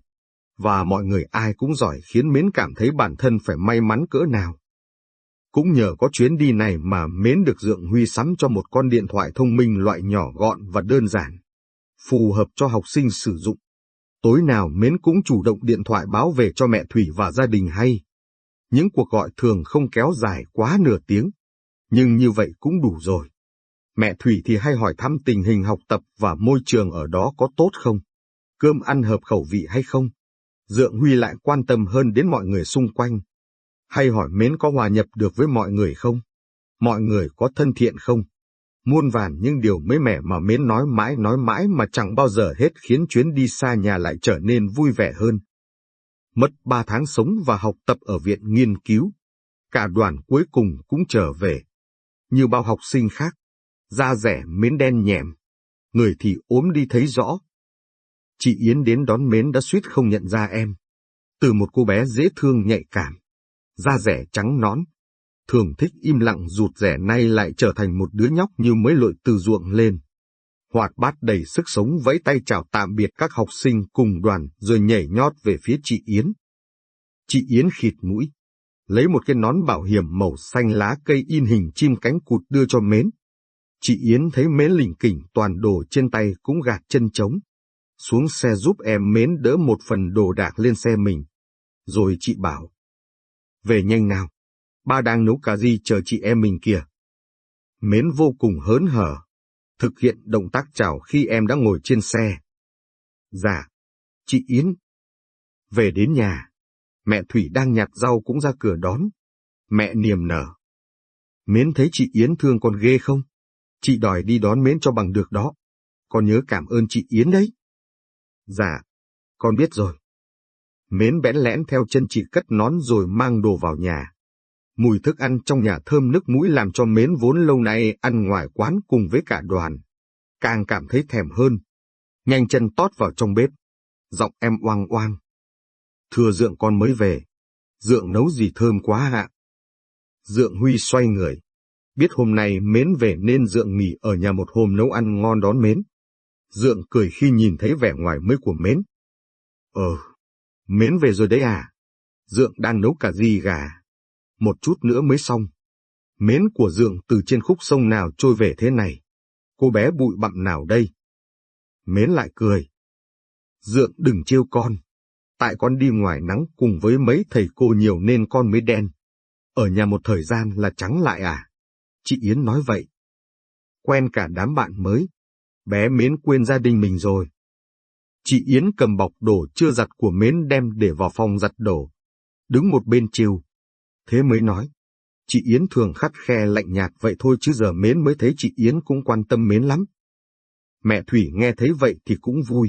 Và mọi người ai cũng giỏi khiến mến cảm thấy bản thân phải may mắn cỡ nào. Cũng nhờ có chuyến đi này mà Mến được Dượng Huy sắm cho một con điện thoại thông minh loại nhỏ gọn và đơn giản, phù hợp cho học sinh sử dụng. Tối nào Mến cũng chủ động điện thoại báo về cho mẹ Thủy và gia đình hay. Những cuộc gọi thường không kéo dài quá nửa tiếng, nhưng như vậy cũng đủ rồi. Mẹ Thủy thì hay hỏi thăm tình hình học tập và môi trường ở đó có tốt không? Cơm ăn hợp khẩu vị hay không? Dượng Huy lại quan tâm hơn đến mọi người xung quanh, hay hỏi Mến có hòa nhập được với mọi người không? Mọi người có thân thiện không? Muôn vàn những điều mới mẻ mà Mến nói mãi nói mãi mà chẳng bao giờ hết khiến chuyến đi xa nhà lại trở nên vui vẻ hơn. Mất ba tháng sống và học tập ở viện nghiên cứu. Cả đoàn cuối cùng cũng trở về. Như bao học sinh khác, da rẻ Mến đen nhẹm, người thì ốm đi thấy rõ. Chị Yến đến đón Mến đã suýt không nhận ra em. Từ một cô bé dễ thương nhạy cảm, da rẻ trắng nón. Thường thích im lặng rụt rẻ nay lại trở thành một đứa nhóc như mới lội từ ruộng lên. Hoạt bát đầy sức sống vẫy tay chào tạm biệt các học sinh cùng đoàn rồi nhảy nhót về phía chị Yến. Chị Yến khịt mũi, lấy một cái nón bảo hiểm màu xanh lá cây in hình chim cánh cụt đưa cho Mến. Chị Yến thấy Mến lỉnh kỉnh toàn đồ trên tay cũng gạt chân trống. Xuống xe giúp em Mến đỡ một phần đồ đạc lên xe mình. Rồi chị bảo, về nhanh nào. Ba đang nấu cà ri chờ chị em mình kìa. Mến vô cùng hớn hở. Thực hiện động tác chào khi em đã ngồi trên xe. Dạ, chị Yến. Về đến nhà, mẹ Thủy đang nhặt rau cũng ra cửa đón. Mẹ niềm nở. Mến thấy chị Yến thương con ghê không? Chị đòi đi đón Mến cho bằng được đó. Con nhớ cảm ơn chị Yến đấy. Dạ, con biết rồi. Mến bẽn lẽn theo chân chị cất nón rồi mang đồ vào nhà. Mùi thức ăn trong nhà thơm nước mũi làm cho Mến vốn lâu nay ăn ngoài quán cùng với cả đoàn. Càng cảm thấy thèm hơn. Nhanh chân tót vào trong bếp. Giọng em oang oang. Thưa Dượng con mới về. Dượng nấu gì thơm quá ạ. Dượng Huy xoay người. Biết hôm nay Mến về nên Dượng nghỉ ở nhà một hôm nấu ăn ngon đón Mến. Dượng cười khi nhìn thấy vẻ ngoài mới của Mến. Ờ, Mến về rồi đấy à? Dượng đang nấu cả gì gà. Một chút nữa mới xong. Mến của Dượng từ trên khúc sông nào trôi về thế này? Cô bé bụi bặm nào đây? Mến lại cười. Dượng đừng trêu con. Tại con đi ngoài nắng cùng với mấy thầy cô nhiều nên con mới đen. Ở nhà một thời gian là trắng lại à? Chị Yến nói vậy. Quen cả đám bạn mới. Bé Mến quên gia đình mình rồi. Chị Yến cầm bọc đồ chưa giặt của Mến đem để vào phòng giặt đồ. Đứng một bên chiều. Thế mới nói. Chị Yến thường khắt khe lạnh nhạt vậy thôi chứ giờ Mến mới thấy chị Yến cũng quan tâm Mến lắm. Mẹ Thủy nghe thấy vậy thì cũng vui.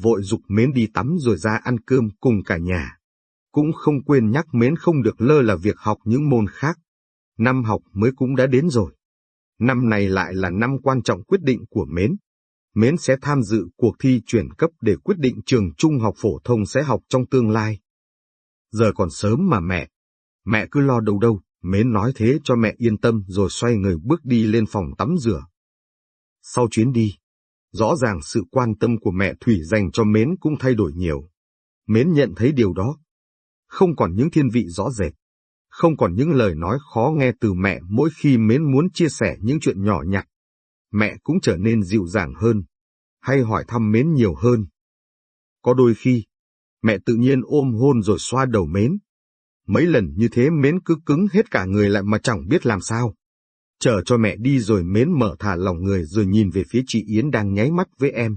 Vội dục Mến đi tắm rồi ra ăn cơm cùng cả nhà. Cũng không quên nhắc Mến không được lơ là việc học những môn khác. Năm học mới cũng đã đến rồi. Năm này lại là năm quan trọng quyết định của Mến. Mến sẽ tham dự cuộc thi chuyển cấp để quyết định trường trung học phổ thông sẽ học trong tương lai. Giờ còn sớm mà mẹ. Mẹ cứ lo đâu đâu, Mến nói thế cho mẹ yên tâm rồi xoay người bước đi lên phòng tắm rửa. Sau chuyến đi, rõ ràng sự quan tâm của mẹ Thủy dành cho Mến cũng thay đổi nhiều. Mến nhận thấy điều đó. Không còn những thiên vị rõ rệt. Không còn những lời nói khó nghe từ mẹ mỗi khi Mến muốn chia sẻ những chuyện nhỏ nhặt mẹ cũng trở nên dịu dàng hơn, hay hỏi thăm mến nhiều hơn. Có đôi khi, Mẹ tự nhiên ôm hôn rồi xoa đầu mến. Mấy lần như thế mến cứ cứng hết cả người lại mà chẳng biết làm sao. Chờ cho mẹ đi rồi mến mở thả lòng người rồi nhìn về phía chị Yến đang nháy mắt với em.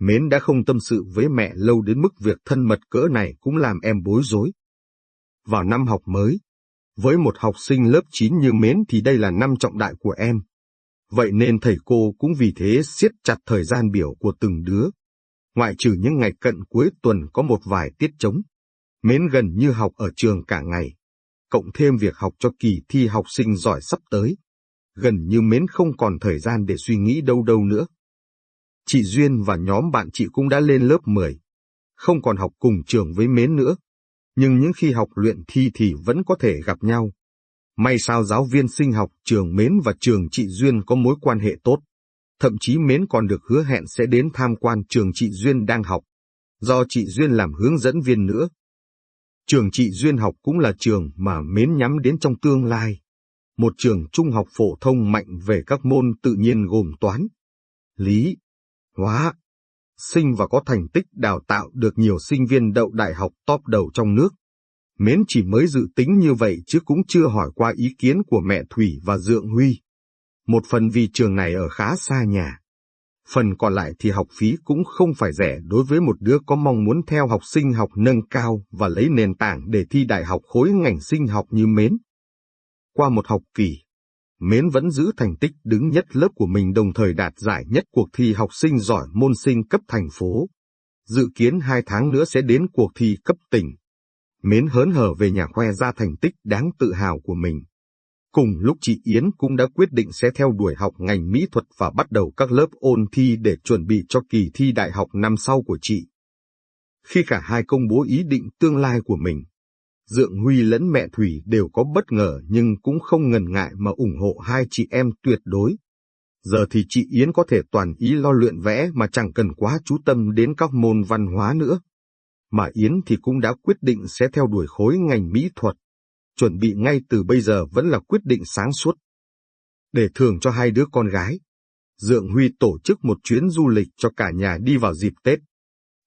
Mến đã không tâm sự với mẹ lâu đến mức việc thân mật cỡ này cũng làm em bối rối. Vào năm học mới, với một học sinh lớp 9 như Mến thì đây là năm trọng đại của em. Vậy nên thầy cô cũng vì thế siết chặt thời gian biểu của từng đứa. Ngoại trừ những ngày cận cuối tuần có một vài tiết trống. Mến gần như học ở trường cả ngày. Cộng thêm việc học cho kỳ thi học sinh giỏi sắp tới. Gần như Mến không còn thời gian để suy nghĩ đâu đâu nữa. Chị Duyên và nhóm bạn chị cũng đã lên lớp 10. Không còn học cùng trường với Mến nữa. Nhưng những khi học luyện thi thì vẫn có thể gặp nhau. May sao giáo viên sinh học trường Mến và trường chị Duyên có mối quan hệ tốt. Thậm chí Mến còn được hứa hẹn sẽ đến tham quan trường chị Duyên đang học. Do chị Duyên làm hướng dẫn viên nữa. Trường trị Duyên học cũng là trường mà Mến nhắm đến trong tương lai. Một trường trung học phổ thông mạnh về các môn tự nhiên gồm toán, lý, hóa, sinh và có thành tích đào tạo được nhiều sinh viên đậu đại học top đầu trong nước. Mến chỉ mới dự tính như vậy chứ cũng chưa hỏi qua ý kiến của mẹ Thủy và Dượng Huy. Một phần vì trường này ở khá xa nhà. Phần còn lại thì học phí cũng không phải rẻ đối với một đứa có mong muốn theo học sinh học nâng cao và lấy nền tảng để thi đại học khối ngành sinh học như Mến. Qua một học kỳ, Mến vẫn giữ thành tích đứng nhất lớp của mình đồng thời đạt giải nhất cuộc thi học sinh giỏi môn sinh cấp thành phố. Dự kiến hai tháng nữa sẽ đến cuộc thi cấp tỉnh. Mến hớn hở về nhà khoe ra thành tích đáng tự hào của mình. Cùng lúc chị Yến cũng đã quyết định sẽ theo đuổi học ngành mỹ thuật và bắt đầu các lớp ôn thi để chuẩn bị cho kỳ thi đại học năm sau của chị. Khi cả hai công bố ý định tương lai của mình, Dượng Huy lẫn mẹ Thủy đều có bất ngờ nhưng cũng không ngần ngại mà ủng hộ hai chị em tuyệt đối. Giờ thì chị Yến có thể toàn ý lo luyện vẽ mà chẳng cần quá chú tâm đến các môn văn hóa nữa. Mà Yến thì cũng đã quyết định sẽ theo đuổi khối ngành mỹ thuật. Chuẩn bị ngay từ bây giờ vẫn là quyết định sáng suốt. Để thưởng cho hai đứa con gái, Dượng Huy tổ chức một chuyến du lịch cho cả nhà đi vào dịp Tết.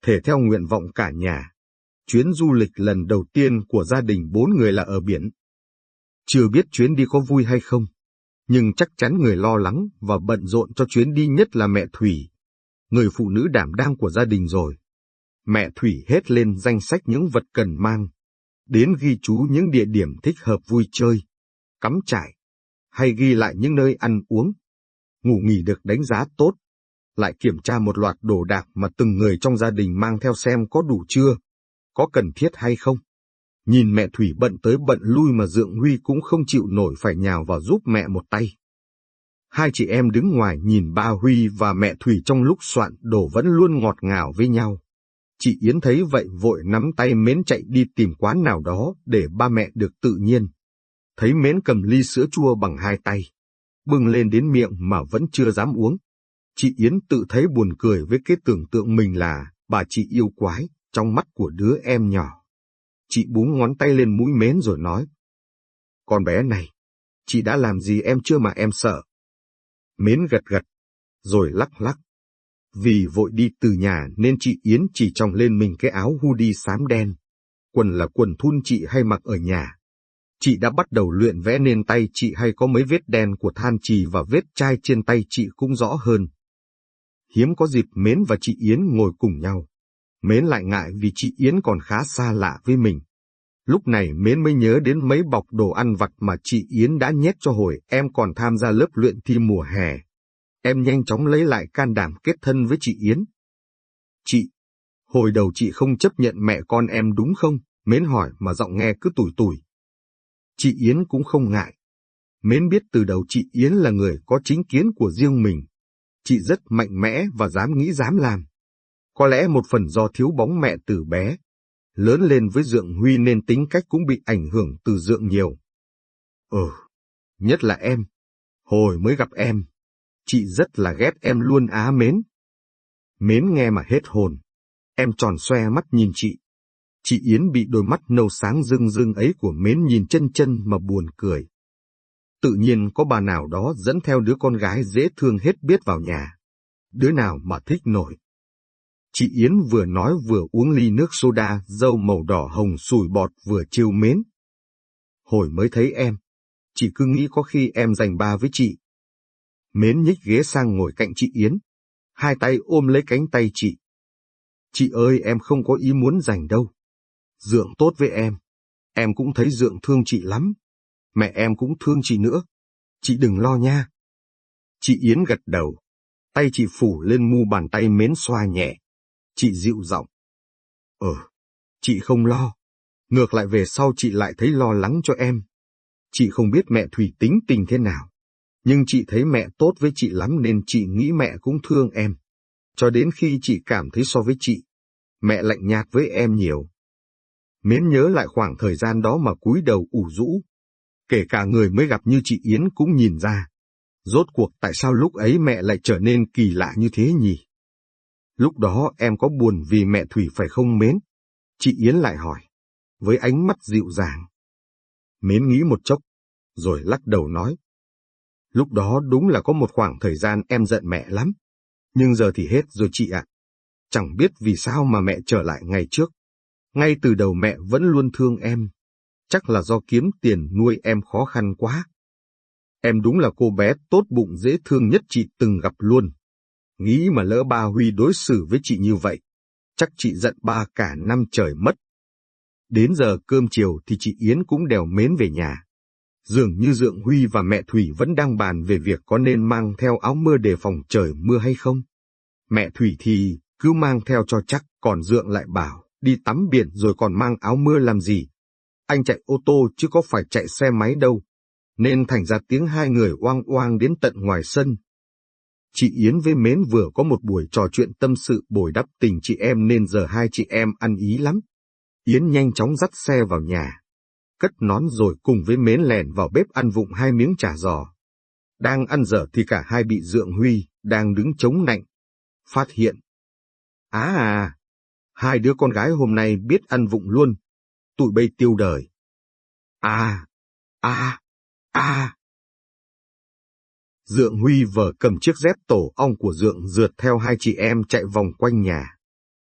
Thể theo nguyện vọng cả nhà, chuyến du lịch lần đầu tiên của gia đình bốn người là ở biển. Chưa biết chuyến đi có vui hay không, nhưng chắc chắn người lo lắng và bận rộn cho chuyến đi nhất là mẹ Thủy, người phụ nữ đảm đang của gia đình rồi. Mẹ Thủy hết lên danh sách những vật cần mang, đến ghi chú những địa điểm thích hợp vui chơi, cắm trại, hay ghi lại những nơi ăn uống, ngủ nghỉ được đánh giá tốt, lại kiểm tra một loạt đồ đạc mà từng người trong gia đình mang theo xem có đủ chưa có cần thiết hay không. Nhìn mẹ Thủy bận tới bận lui mà Dượng Huy cũng không chịu nổi phải nhào vào giúp mẹ một tay. Hai chị em đứng ngoài nhìn ba Huy và mẹ Thủy trong lúc soạn đồ vẫn luôn ngọt ngào với nhau. Chị Yến thấy vậy vội nắm tay Mến chạy đi tìm quán nào đó để ba mẹ được tự nhiên. Thấy Mến cầm ly sữa chua bằng hai tay, bưng lên đến miệng mà vẫn chưa dám uống. Chị Yến tự thấy buồn cười với cái tưởng tượng mình là bà chị yêu quái, trong mắt của đứa em nhỏ. Chị búng ngón tay lên mũi mến rồi nói. Con bé này, chị đã làm gì em chưa mà em sợ? Mến gật gật, rồi lắc lắc. Vì vội đi từ nhà nên chị Yến chỉ tròng lên mình cái áo hoodie xám đen. Quần là quần thun chị hay mặc ở nhà. Chị đã bắt đầu luyện vẽ nên tay chị hay có mấy vết đen của than trì và vết chai trên tay chị cũng rõ hơn. Hiếm có dịp Mến và chị Yến ngồi cùng nhau. Mến lại ngại vì chị Yến còn khá xa lạ với mình. Lúc này Mến mới nhớ đến mấy bọc đồ ăn vặt mà chị Yến đã nhét cho hồi, em còn tham gia lớp luyện thi mùa hè. Em nhanh chóng lấy lại can đảm kết thân với chị Yến. Chị, hồi đầu chị không chấp nhận mẹ con em đúng không? Mến hỏi mà giọng nghe cứ tủi tủi. Chị Yến cũng không ngại. Mến biết từ đầu chị Yến là người có chính kiến của riêng mình. Chị rất mạnh mẽ và dám nghĩ dám làm. Có lẽ một phần do thiếu bóng mẹ từ bé. Lớn lên với Dượng Huy nên tính cách cũng bị ảnh hưởng từ Dượng nhiều. Ừ, nhất là em. Hồi mới gặp em, chị rất là ghét em luôn á mến. Mến nghe mà hết hồn. Em tròn xoe mắt nhìn chị. Chị Yến bị đôi mắt nâu sáng rưng rưng ấy của mến nhìn chân chân mà buồn cười. Tự nhiên có bà nào đó dẫn theo đứa con gái dễ thương hết biết vào nhà. Đứa nào mà thích nổi. Chị Yến vừa nói vừa uống ly nước soda dâu màu đỏ hồng sùi bọt vừa chiêu mến. Hồi mới thấy em, chị cứ nghĩ có khi em giành ba với chị. Mến nhích ghế sang ngồi cạnh chị Yến, hai tay ôm lấy cánh tay chị. Chị ơi em không có ý muốn giành đâu. Dượng tốt với em, em cũng thấy Dượng thương chị lắm. Mẹ em cũng thương chị nữa. Chị đừng lo nha. Chị Yến gật đầu, tay chị phủ lên mu bàn tay mến xoa nhẹ. Chị dịu giọng. Ờ, chị không lo. Ngược lại về sau chị lại thấy lo lắng cho em. Chị không biết mẹ Thủy tính tình thế nào. Nhưng chị thấy mẹ tốt với chị lắm nên chị nghĩ mẹ cũng thương em. Cho đến khi chị cảm thấy so với chị, mẹ lạnh nhạt với em nhiều. Mến nhớ lại khoảng thời gian đó mà cúi đầu ủ rũ. Kể cả người mới gặp như chị Yến cũng nhìn ra. Rốt cuộc tại sao lúc ấy mẹ lại trở nên kỳ lạ như thế nhỉ? Lúc đó em có buồn vì mẹ Thủy phải không mến? Chị Yến lại hỏi, với ánh mắt dịu dàng. Mến nghĩ một chốc, rồi lắc đầu nói. Lúc đó đúng là có một khoảng thời gian em giận mẹ lắm, nhưng giờ thì hết rồi chị ạ. Chẳng biết vì sao mà mẹ trở lại ngày trước. Ngay từ đầu mẹ vẫn luôn thương em. Chắc là do kiếm tiền nuôi em khó khăn quá. Em đúng là cô bé tốt bụng dễ thương nhất chị từng gặp luôn. Nghĩ mà lỡ ba Huy đối xử với chị như vậy, chắc chị giận ba cả năm trời mất. Đến giờ cơm chiều thì chị Yến cũng đèo mến về nhà. Dường như Dượng Huy và mẹ Thủy vẫn đang bàn về việc có nên mang theo áo mưa để phòng trời mưa hay không. Mẹ Thủy thì cứ mang theo cho chắc, còn Dượng lại bảo đi tắm biển rồi còn mang áo mưa làm gì. Anh chạy ô tô chứ có phải chạy xe máy đâu. Nên thành ra tiếng hai người oang oang đến tận ngoài sân, Chị Yến với Mến vừa có một buổi trò chuyện tâm sự bồi đắp tình chị em nên giờ hai chị em ăn ý lắm. Yến nhanh chóng dắt xe vào nhà, cất nón rồi cùng với Mến lèn vào bếp ăn vụng hai miếng chả giò. Đang ăn dở thì cả hai bị Dượng Huy, đang đứng chống nạnh. Phát hiện. Á à, hai đứa con gái hôm nay biết ăn vụng luôn. Tụi bây tiêu đời. À, à, à. Dượng Huy vờ cầm chiếc dép tổ ong của Dượng rượt theo hai chị em chạy vòng quanh nhà.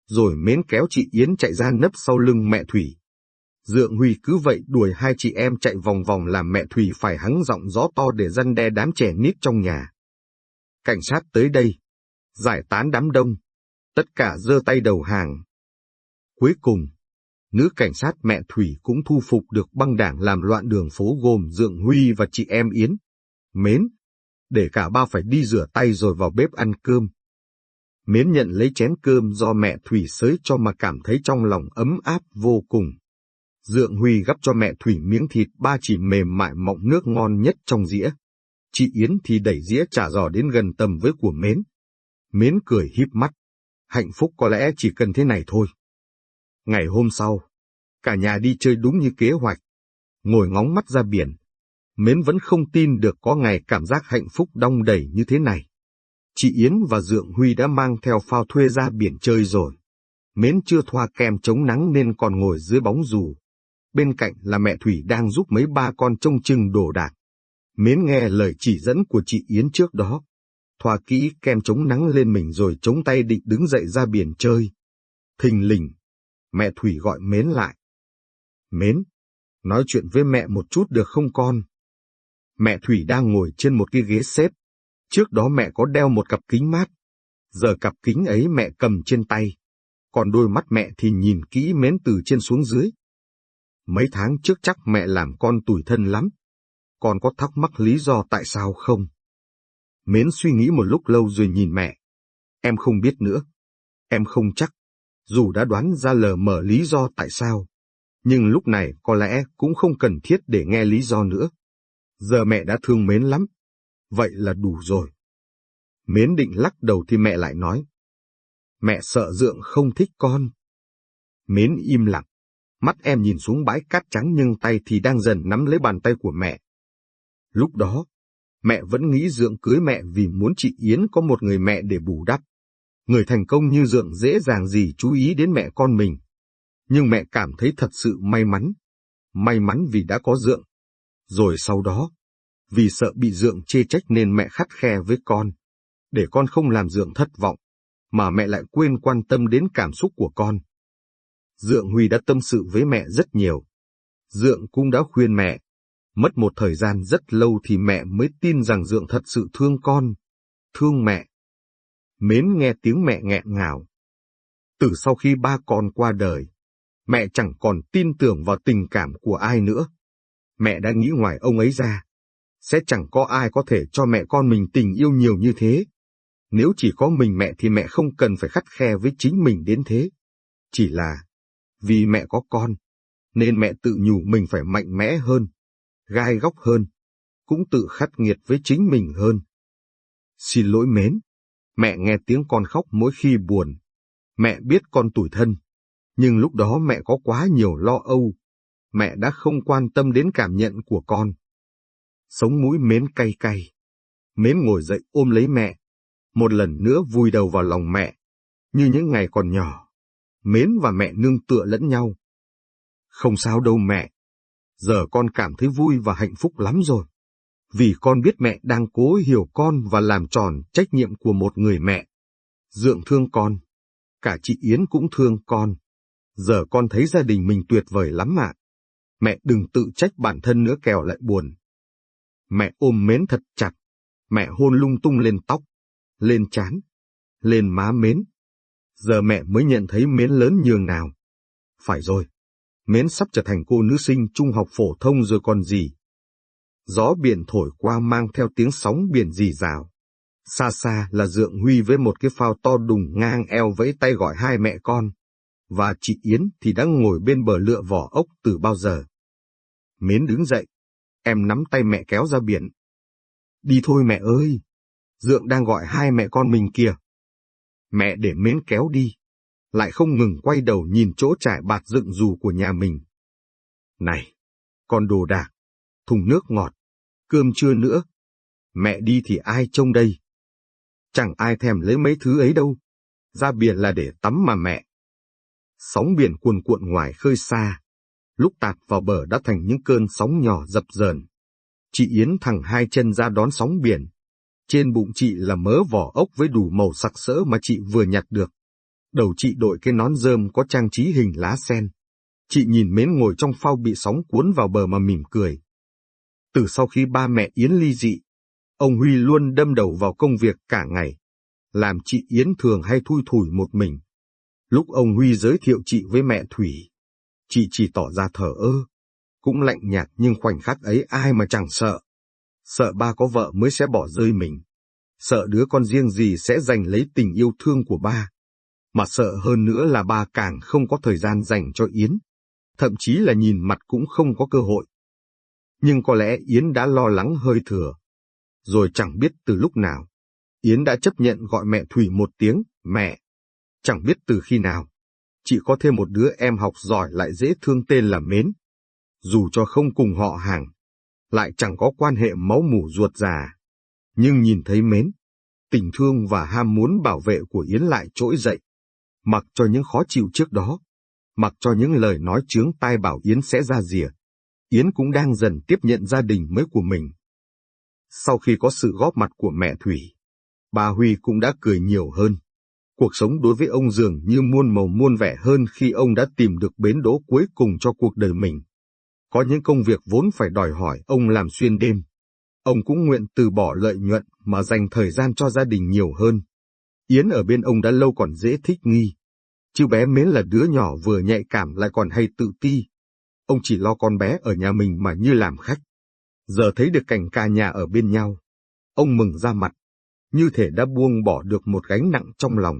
Rồi mến kéo chị Yến chạy ra nấp sau lưng mẹ Thủy. Dượng Huy cứ vậy đuổi hai chị em chạy vòng vòng làm mẹ Thủy phải hắng giọng gió to để răn đe đám trẻ nít trong nhà. Cảnh sát tới đây, giải tán đám đông, tất cả giơ tay đầu hàng. Cuối cùng, nữ cảnh sát mẹ Thủy cũng thu phục được băng đảng làm loạn đường phố gồm Dượng Huy và chị em Yến. Mến, để cả ba phải đi rửa tay rồi vào bếp ăn cơm. Mến nhận lấy chén cơm do mẹ Thủy xới cho mà cảm thấy trong lòng ấm áp vô cùng. Dượng Huy gắp cho mẹ Thủy miếng thịt ba chỉ mềm mại mọng nước ngon nhất trong dĩa. Chị Yến thì đẩy dĩa trả giò đến gần tầm với của Mến. Mến cười híp mắt. Hạnh phúc có lẽ chỉ cần thế này thôi. Ngày hôm sau, cả nhà đi chơi đúng như kế hoạch. Ngồi ngóng mắt ra biển, Mến vẫn không tin được có ngày cảm giác hạnh phúc đong đầy như thế này. Chị Yến và Dượng Huy đã mang theo phao thuê ra biển chơi rồi. Mến chưa thoa kem chống nắng nên còn ngồi dưới bóng dù. Bên cạnh là mẹ Thủy đang giúp mấy ba con trông chừng đồ đạc. Mến nghe lời chỉ dẫn của chị Yến trước đó. Thoa kỹ kem chống nắng lên mình rồi chống tay định đứng dậy ra biển chơi. Thình lình, mẹ Thủy gọi Mến lại. Mến, nói chuyện với mẹ một chút được không con? Mẹ Thủy đang ngồi trên một cái ghế xếp. Trước đó mẹ có đeo một cặp kính mát. Giờ cặp kính ấy mẹ cầm trên tay. Còn đôi mắt mẹ thì nhìn kỹ mến từ trên xuống dưới. Mấy tháng trước chắc mẹ làm con tủi thân lắm. Con có thắc mắc lý do tại sao không? Mến suy nghĩ một lúc lâu rồi nhìn mẹ. Em không biết nữa. Em không chắc. Dù đã đoán ra lờ mờ lý do tại sao. Nhưng lúc này có lẽ cũng không cần thiết để nghe lý do nữa. Giờ mẹ đã thương mến lắm. Vậy là đủ rồi. Mến định lắc đầu thì mẹ lại nói. Mẹ sợ dượng không thích con. Mến im lặng. Mắt em nhìn xuống bãi cát trắng nhưng tay thì đang dần nắm lấy bàn tay của mẹ. Lúc đó, mẹ vẫn nghĩ Dượng cưới mẹ vì muốn chị Yến có một người mẹ để bù đắp. Người thành công như Dượng dễ dàng gì chú ý đến mẹ con mình. Nhưng mẹ cảm thấy thật sự may mắn. May mắn vì đã có Dượng. Rồi sau đó, vì sợ bị dượng chê trách nên mẹ khắt khe với con, để con không làm dượng thất vọng, mà mẹ lại quên quan tâm đến cảm xúc của con. Dượng Huy đã tâm sự với mẹ rất nhiều. Dượng cũng đã khuyên mẹ. Mất một thời gian rất lâu thì mẹ mới tin rằng Dượng thật sự thương con, thương mẹ. Mến nghe tiếng mẹ nghẹn ngào. Từ sau khi ba con qua đời, mẹ chẳng còn tin tưởng vào tình cảm của ai nữa. Mẹ đã nghĩ ngoài ông ấy ra, sẽ chẳng có ai có thể cho mẹ con mình tình yêu nhiều như thế. Nếu chỉ có mình mẹ thì mẹ không cần phải khắt khe với chính mình đến thế. Chỉ là vì mẹ có con, nên mẹ tự nhủ mình phải mạnh mẽ hơn, gai góc hơn, cũng tự khắc nghiệt với chính mình hơn. Xin lỗi mến, mẹ nghe tiếng con khóc mỗi khi buồn. Mẹ biết con tủi thân, nhưng lúc đó mẹ có quá nhiều lo âu. Mẹ đã không quan tâm đến cảm nhận của con. Sống mũi mến cay cay. Mến ngồi dậy ôm lấy mẹ, một lần nữa vùi đầu vào lòng mẹ, như những ngày còn nhỏ. Mến và mẹ nương tựa lẫn nhau. Không sao đâu mẹ. Giờ con cảm thấy vui và hạnh phúc lắm rồi. Vì con biết mẹ đang cố hiểu con và làm tròn trách nhiệm của một người mẹ. Dượng thương con. Cả chị Yến cũng thương con. Giờ con thấy gia đình mình tuyệt vời lắm mà. Mẹ đừng tự trách bản thân nữa kèo lại buồn. Mẹ ôm mến thật chặt. Mẹ hôn lung tung lên tóc, lên chán, lên má mến. Giờ mẹ mới nhận thấy mến lớn nhường nào. Phải rồi, mến sắp trở thành cô nữ sinh trung học phổ thông rồi còn gì. Gió biển thổi qua mang theo tiếng sóng biển rì rào. Xa xa là Dượng Huy với một cái phao to đùng ngang eo vẫy tay gọi hai mẹ con. Và chị Yến thì đang ngồi bên bờ lựa vỏ ốc từ bao giờ. Mến đứng dậy. Em nắm tay mẹ kéo ra biển. Đi thôi mẹ ơi. Dượng đang gọi hai mẹ con mình kìa. Mẹ để Mến kéo đi. Lại không ngừng quay đầu nhìn chỗ trải bạt dựng dù của nhà mình. Này, con đồ đạc, thùng nước ngọt, cơm trưa nữa. Mẹ đi thì ai trông đây? Chẳng ai thèm lấy mấy thứ ấy đâu. Ra biển là để tắm mà mẹ. Sóng biển cuồn cuộn ngoài khơi xa. Lúc tạt vào bờ đã thành những cơn sóng nhỏ dập dờn. Chị Yến thẳng hai chân ra đón sóng biển. Trên bụng chị là mớ vỏ ốc với đủ màu sặc sỡ mà chị vừa nhặt được. Đầu chị đội cái nón rơm có trang trí hình lá sen. Chị nhìn mến ngồi trong phao bị sóng cuốn vào bờ mà mỉm cười. Từ sau khi ba mẹ Yến ly dị, ông Huy luôn đâm đầu vào công việc cả ngày, làm chị Yến thường hay thui thủi một mình. Lúc ông Huy giới thiệu chị với mẹ Thủy, chị chỉ tỏ ra thở ơ, cũng lạnh nhạt nhưng khoảnh khắc ấy ai mà chẳng sợ. Sợ ba có vợ mới sẽ bỏ rơi mình, sợ đứa con riêng gì sẽ giành lấy tình yêu thương của ba, mà sợ hơn nữa là ba càng không có thời gian dành cho Yến, thậm chí là nhìn mặt cũng không có cơ hội nhưng có lẽ Yến đã lo lắng hơi thừa. Rồi chẳng biết từ lúc nào, Yến đã chấp nhận gọi mẹ Thủy một tiếng, mẹ. Chẳng biết từ khi nào, chị có thêm một đứa em học giỏi lại dễ thương tên là Mến. Dù cho không cùng họ hàng, lại chẳng có quan hệ máu mủ ruột già. Nhưng nhìn thấy Mến, tình thương và ham muốn bảo vệ của Yến lại trỗi dậy. Mặc cho những khó chịu trước đó, mặc cho những lời nói chướng tai bảo Yến sẽ ra rìa, Yến cũng đang dần tiếp nhận gia đình mới của mình. Sau khi có sự góp mặt của mẹ Thủy, bà Huy cũng đã cười nhiều hơn. Cuộc sống đối với ông dường như muôn màu muôn vẻ hơn khi ông đã tìm được bến đỗ cuối cùng cho cuộc đời mình. Có những công việc vốn phải đòi hỏi ông làm xuyên đêm. Ông cũng nguyện từ bỏ lợi nhuận mà dành thời gian cho gia đình nhiều hơn. Yến ở bên ông đã lâu còn dễ thích nghi. Chứ bé mến là đứa nhỏ vừa nhạy cảm lại còn hay tự ti, Ông chỉ lo con bé ở nhà mình mà như làm khách. Giờ thấy được cảnh cả nhà ở bên nhau. Ông mừng ra mặt, như thể đã buông bỏ được một gánh nặng trong lòng.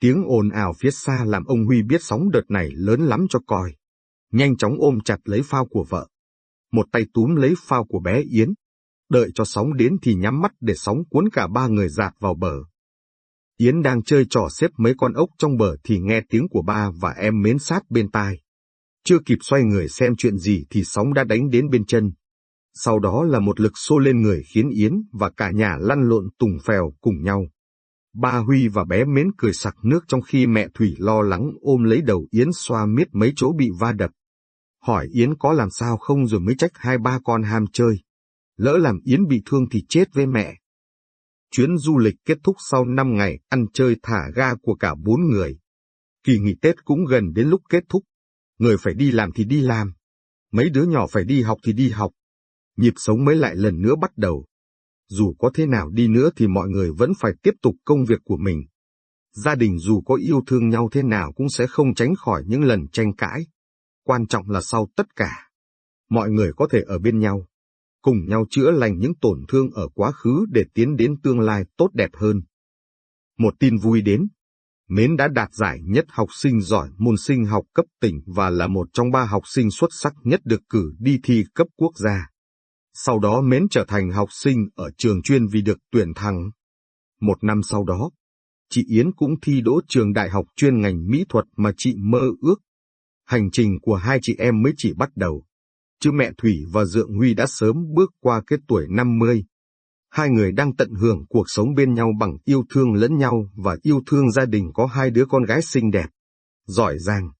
Tiếng ồn ào phía xa làm ông Huy biết sóng đợt này lớn lắm cho coi. Nhanh chóng ôm chặt lấy phao của vợ. Một tay túm lấy phao của bé Yến. Đợi cho sóng đến thì nhắm mắt để sóng cuốn cả ba người dạt vào bờ. Yến đang chơi trò xếp mấy con ốc trong bờ thì nghe tiếng của ba và em mến sát bên tai. Chưa kịp xoay người xem chuyện gì thì sóng đã đánh đến bên chân. Sau đó là một lực xô lên người khiến Yến và cả nhà lăn lộn tùng phèo cùng nhau. Ba Huy và bé mến cười sặc nước trong khi mẹ Thủy lo lắng ôm lấy đầu Yến xoa miết mấy chỗ bị va đập. Hỏi Yến có làm sao không rồi mới trách hai ba con ham chơi. Lỡ làm Yến bị thương thì chết với mẹ. Chuyến du lịch kết thúc sau 5 ngày ăn chơi thả ga của cả bốn người. Kỳ nghỉ Tết cũng gần đến lúc kết thúc. Người phải đi làm thì đi làm. Mấy đứa nhỏ phải đi học thì đi học. Nhịp sống mới lại lần nữa bắt đầu. Dù có thế nào đi nữa thì mọi người vẫn phải tiếp tục công việc của mình. Gia đình dù có yêu thương nhau thế nào cũng sẽ không tránh khỏi những lần tranh cãi. Quan trọng là sau tất cả, mọi người có thể ở bên nhau, cùng nhau chữa lành những tổn thương ở quá khứ để tiến đến tương lai tốt đẹp hơn. Một tin vui đến, Mến đã đạt giải nhất học sinh giỏi môn sinh học cấp tỉnh và là một trong ba học sinh xuất sắc nhất được cử đi thi cấp quốc gia. Sau đó Mến trở thành học sinh ở trường chuyên vì được tuyển thẳng. Một năm sau đó, chị Yến cũng thi đỗ trường đại học chuyên ngành mỹ thuật mà chị mơ ước. Hành trình của hai chị em mới chỉ bắt đầu. Chứ mẹ Thủy và Dượng Huy đã sớm bước qua cái tuổi 50. Hai người đang tận hưởng cuộc sống bên nhau bằng yêu thương lẫn nhau và yêu thương gia đình có hai đứa con gái xinh đẹp, giỏi giang.